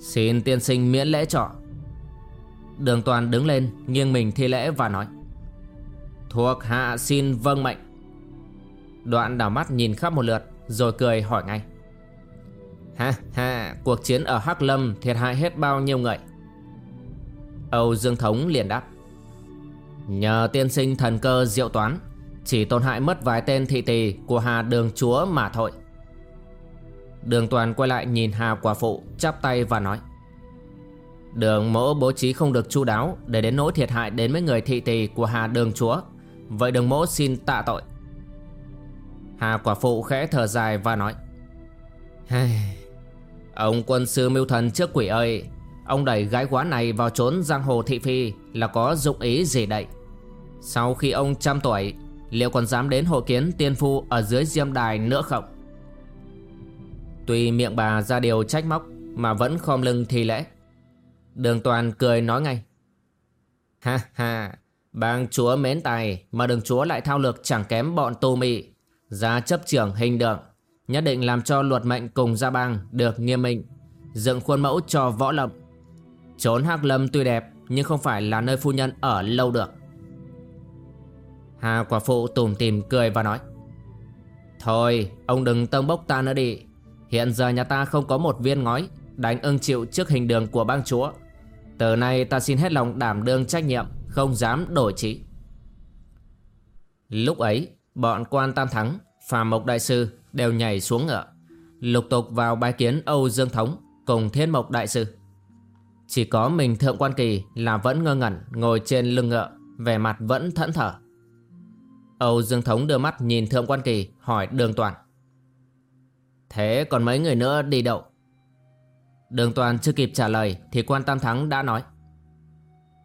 Xin tiên sinh miễn lễ trọ Đường toàn đứng lên, Nghiêng mình thi lễ và nói, Thuộc hạ xin vâng mệnh. Đoạn đảo mắt nhìn khắp một lượt, Rồi cười hỏi ngay, Ha ha, Cuộc chiến ở Hắc Lâm Thiệt hại hết bao nhiêu người? Âu Dương Thống liền đáp, Nhờ tiên sinh thần cơ diệu toán, Chỉ tổn hại mất vài tên thị tỳ Của Hà Đường Chúa mà thôi. Đường toàn quay lại nhìn Hà quả phụ, Chắp tay và nói. Đường mỗ bố trí không được chu đáo Để đến nỗi thiệt hại đến mấy người thị tỳ Của Hà Đường Chúa. Vậy đường mỗ xin tạ tội. Hà quả phụ khẽ thở dài và nói. Ông quân sư mưu thần trước quỷ ơi, Ông đẩy gái quá này vào trốn giang hồ thị phi Là có dụng ý gì đậy Sau khi ông trăm tuổi, Liệu còn dám đến hội kiến tiên phu Ở dưới diêm đài nữa không? Tuy miệng bà ra điều trách móc, Mà vẫn khom lưng thi lễ. Đường toàn cười nói ngay. Ha ha, Bang chúa mến tài, Mà đường chúa lại thao lược chẳng kém bọn tu mị. Ra chấp trưởng hình đường Nhất định làm cho luật mệnh cùng gia bang Được nghiêm minh, Dựng khuôn mẫu cho võ lâm. Trốn Hắc Lâm tuy đẹp, Nhưng không phải là nơi phu nhân ở lâu được. Hà quả phụ tủm tìm cười và nói. Thôi, ông đừng tông bốc ta nữa đi. Hiện giờ nhà ta không có một viên ngói, Đánh ưng chịu trước hình đường của bang chúa. Từ nay ta xin hết lòng đảm đương trách nhiệm, Không dám đổi trí Lúc ấy, Bọn quan tam thắng, Phàm Mộc Đại Sư đều nhảy xuống ngựa, Lục tục vào bái kiến Âu Dương Thống Cùng Thiên Mộc Đại Sư. Chỉ có mình Thượng Quan Kỳ là vẫn ngơ ngẩn Ngồi trên lưng ngựa, Vẻ mặt vẫn thẫn thở Âu Dương Thống đưa mắt nhìn Thượng Quan Kỳ Hỏi Đường Toàn. Thế còn mấy người nữa đi đâu? Đường Toàn chưa kịp trả lời Thì quan Tam Thắng đã nói.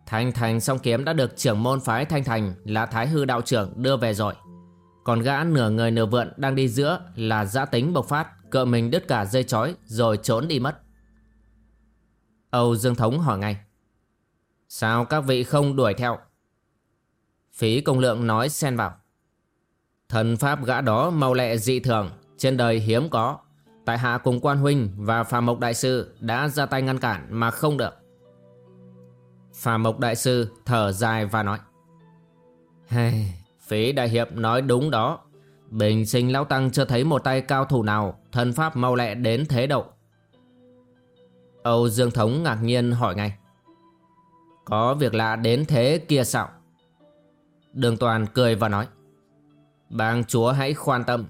Thanh Thành song kiếm đã được trưởng môn phái Thanh Thành Là Thái Hư Đạo trưởng đưa về rồi. Còn gã nửa người nửa vượn đang đi giữa Là giã tính bộc phát Cợ mình đứt cả dây chói Rồi trốn đi mất. Âu Dương Thống hỏi ngay. Sao các vị không đuổi theo? Phí công lượng nói xen vào. Thần pháp gã đó mau lẹ dị thường trên đời hiếm có Tại hạ cùng quan huynh và phà mộc đại sư Đã ra tay ngăn cản mà không được. Phà mộc đại sư thở dài và nói hey, Phí đại hiệp nói đúng đó. Bình sinh lão tăng chưa thấy một tay cao thủ nào Thân pháp mau lẹ đến thế độ. Âu Dương Thống ngạc nhiên hỏi ngay Có việc lạ đến thế kia sao? Đường Toàn cười và nói Bang chúa hãy khoan tâm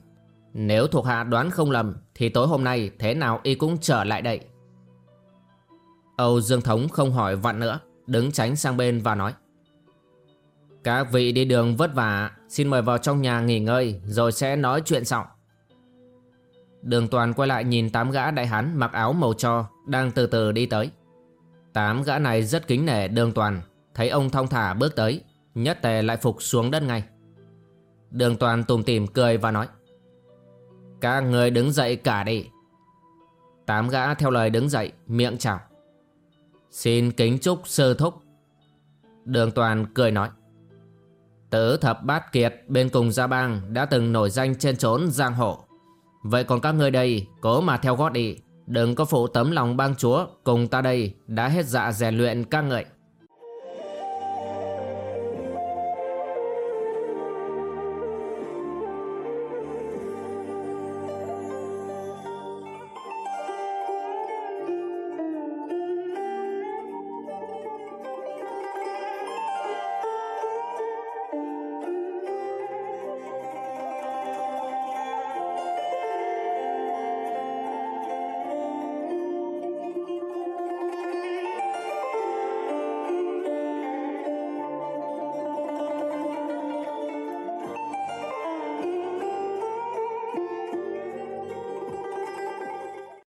nếu thuộc hạ đoán không lầm, Thì tối hôm nay thế nào y cũng trở lại đây. Âu Dương Thống không hỏi vặn nữa, Đứng tránh sang bên và nói. Các vị đi đường vất vả, Xin mời vào trong nhà nghỉ ngơi, Rồi sẽ nói chuyện sau. Đường toàn quay lại nhìn tám gã đại hán mặc áo màu cho, Đang từ từ đi tới. Tám gã này rất kính nể đường toàn, Thấy ông thong thả bước tới, Nhất tề lại phục xuống đất ngay. Đường toàn tùm tìm cười và nói các người đứng dậy cả đi. Tám gã theo lời đứng dậy, Miệng chào. Xin kính chúc sư thúc. Đường toàn cười nói. Tứ thập bát kiệt bên cùng gia bang Đã từng nổi danh trên trốn giang hồ. Vậy còn các ngươi đây, Cố mà theo gót đi. Đừng có phụ tấm lòng bang chúa, Cùng ta đây đã hết dạ rèn luyện các người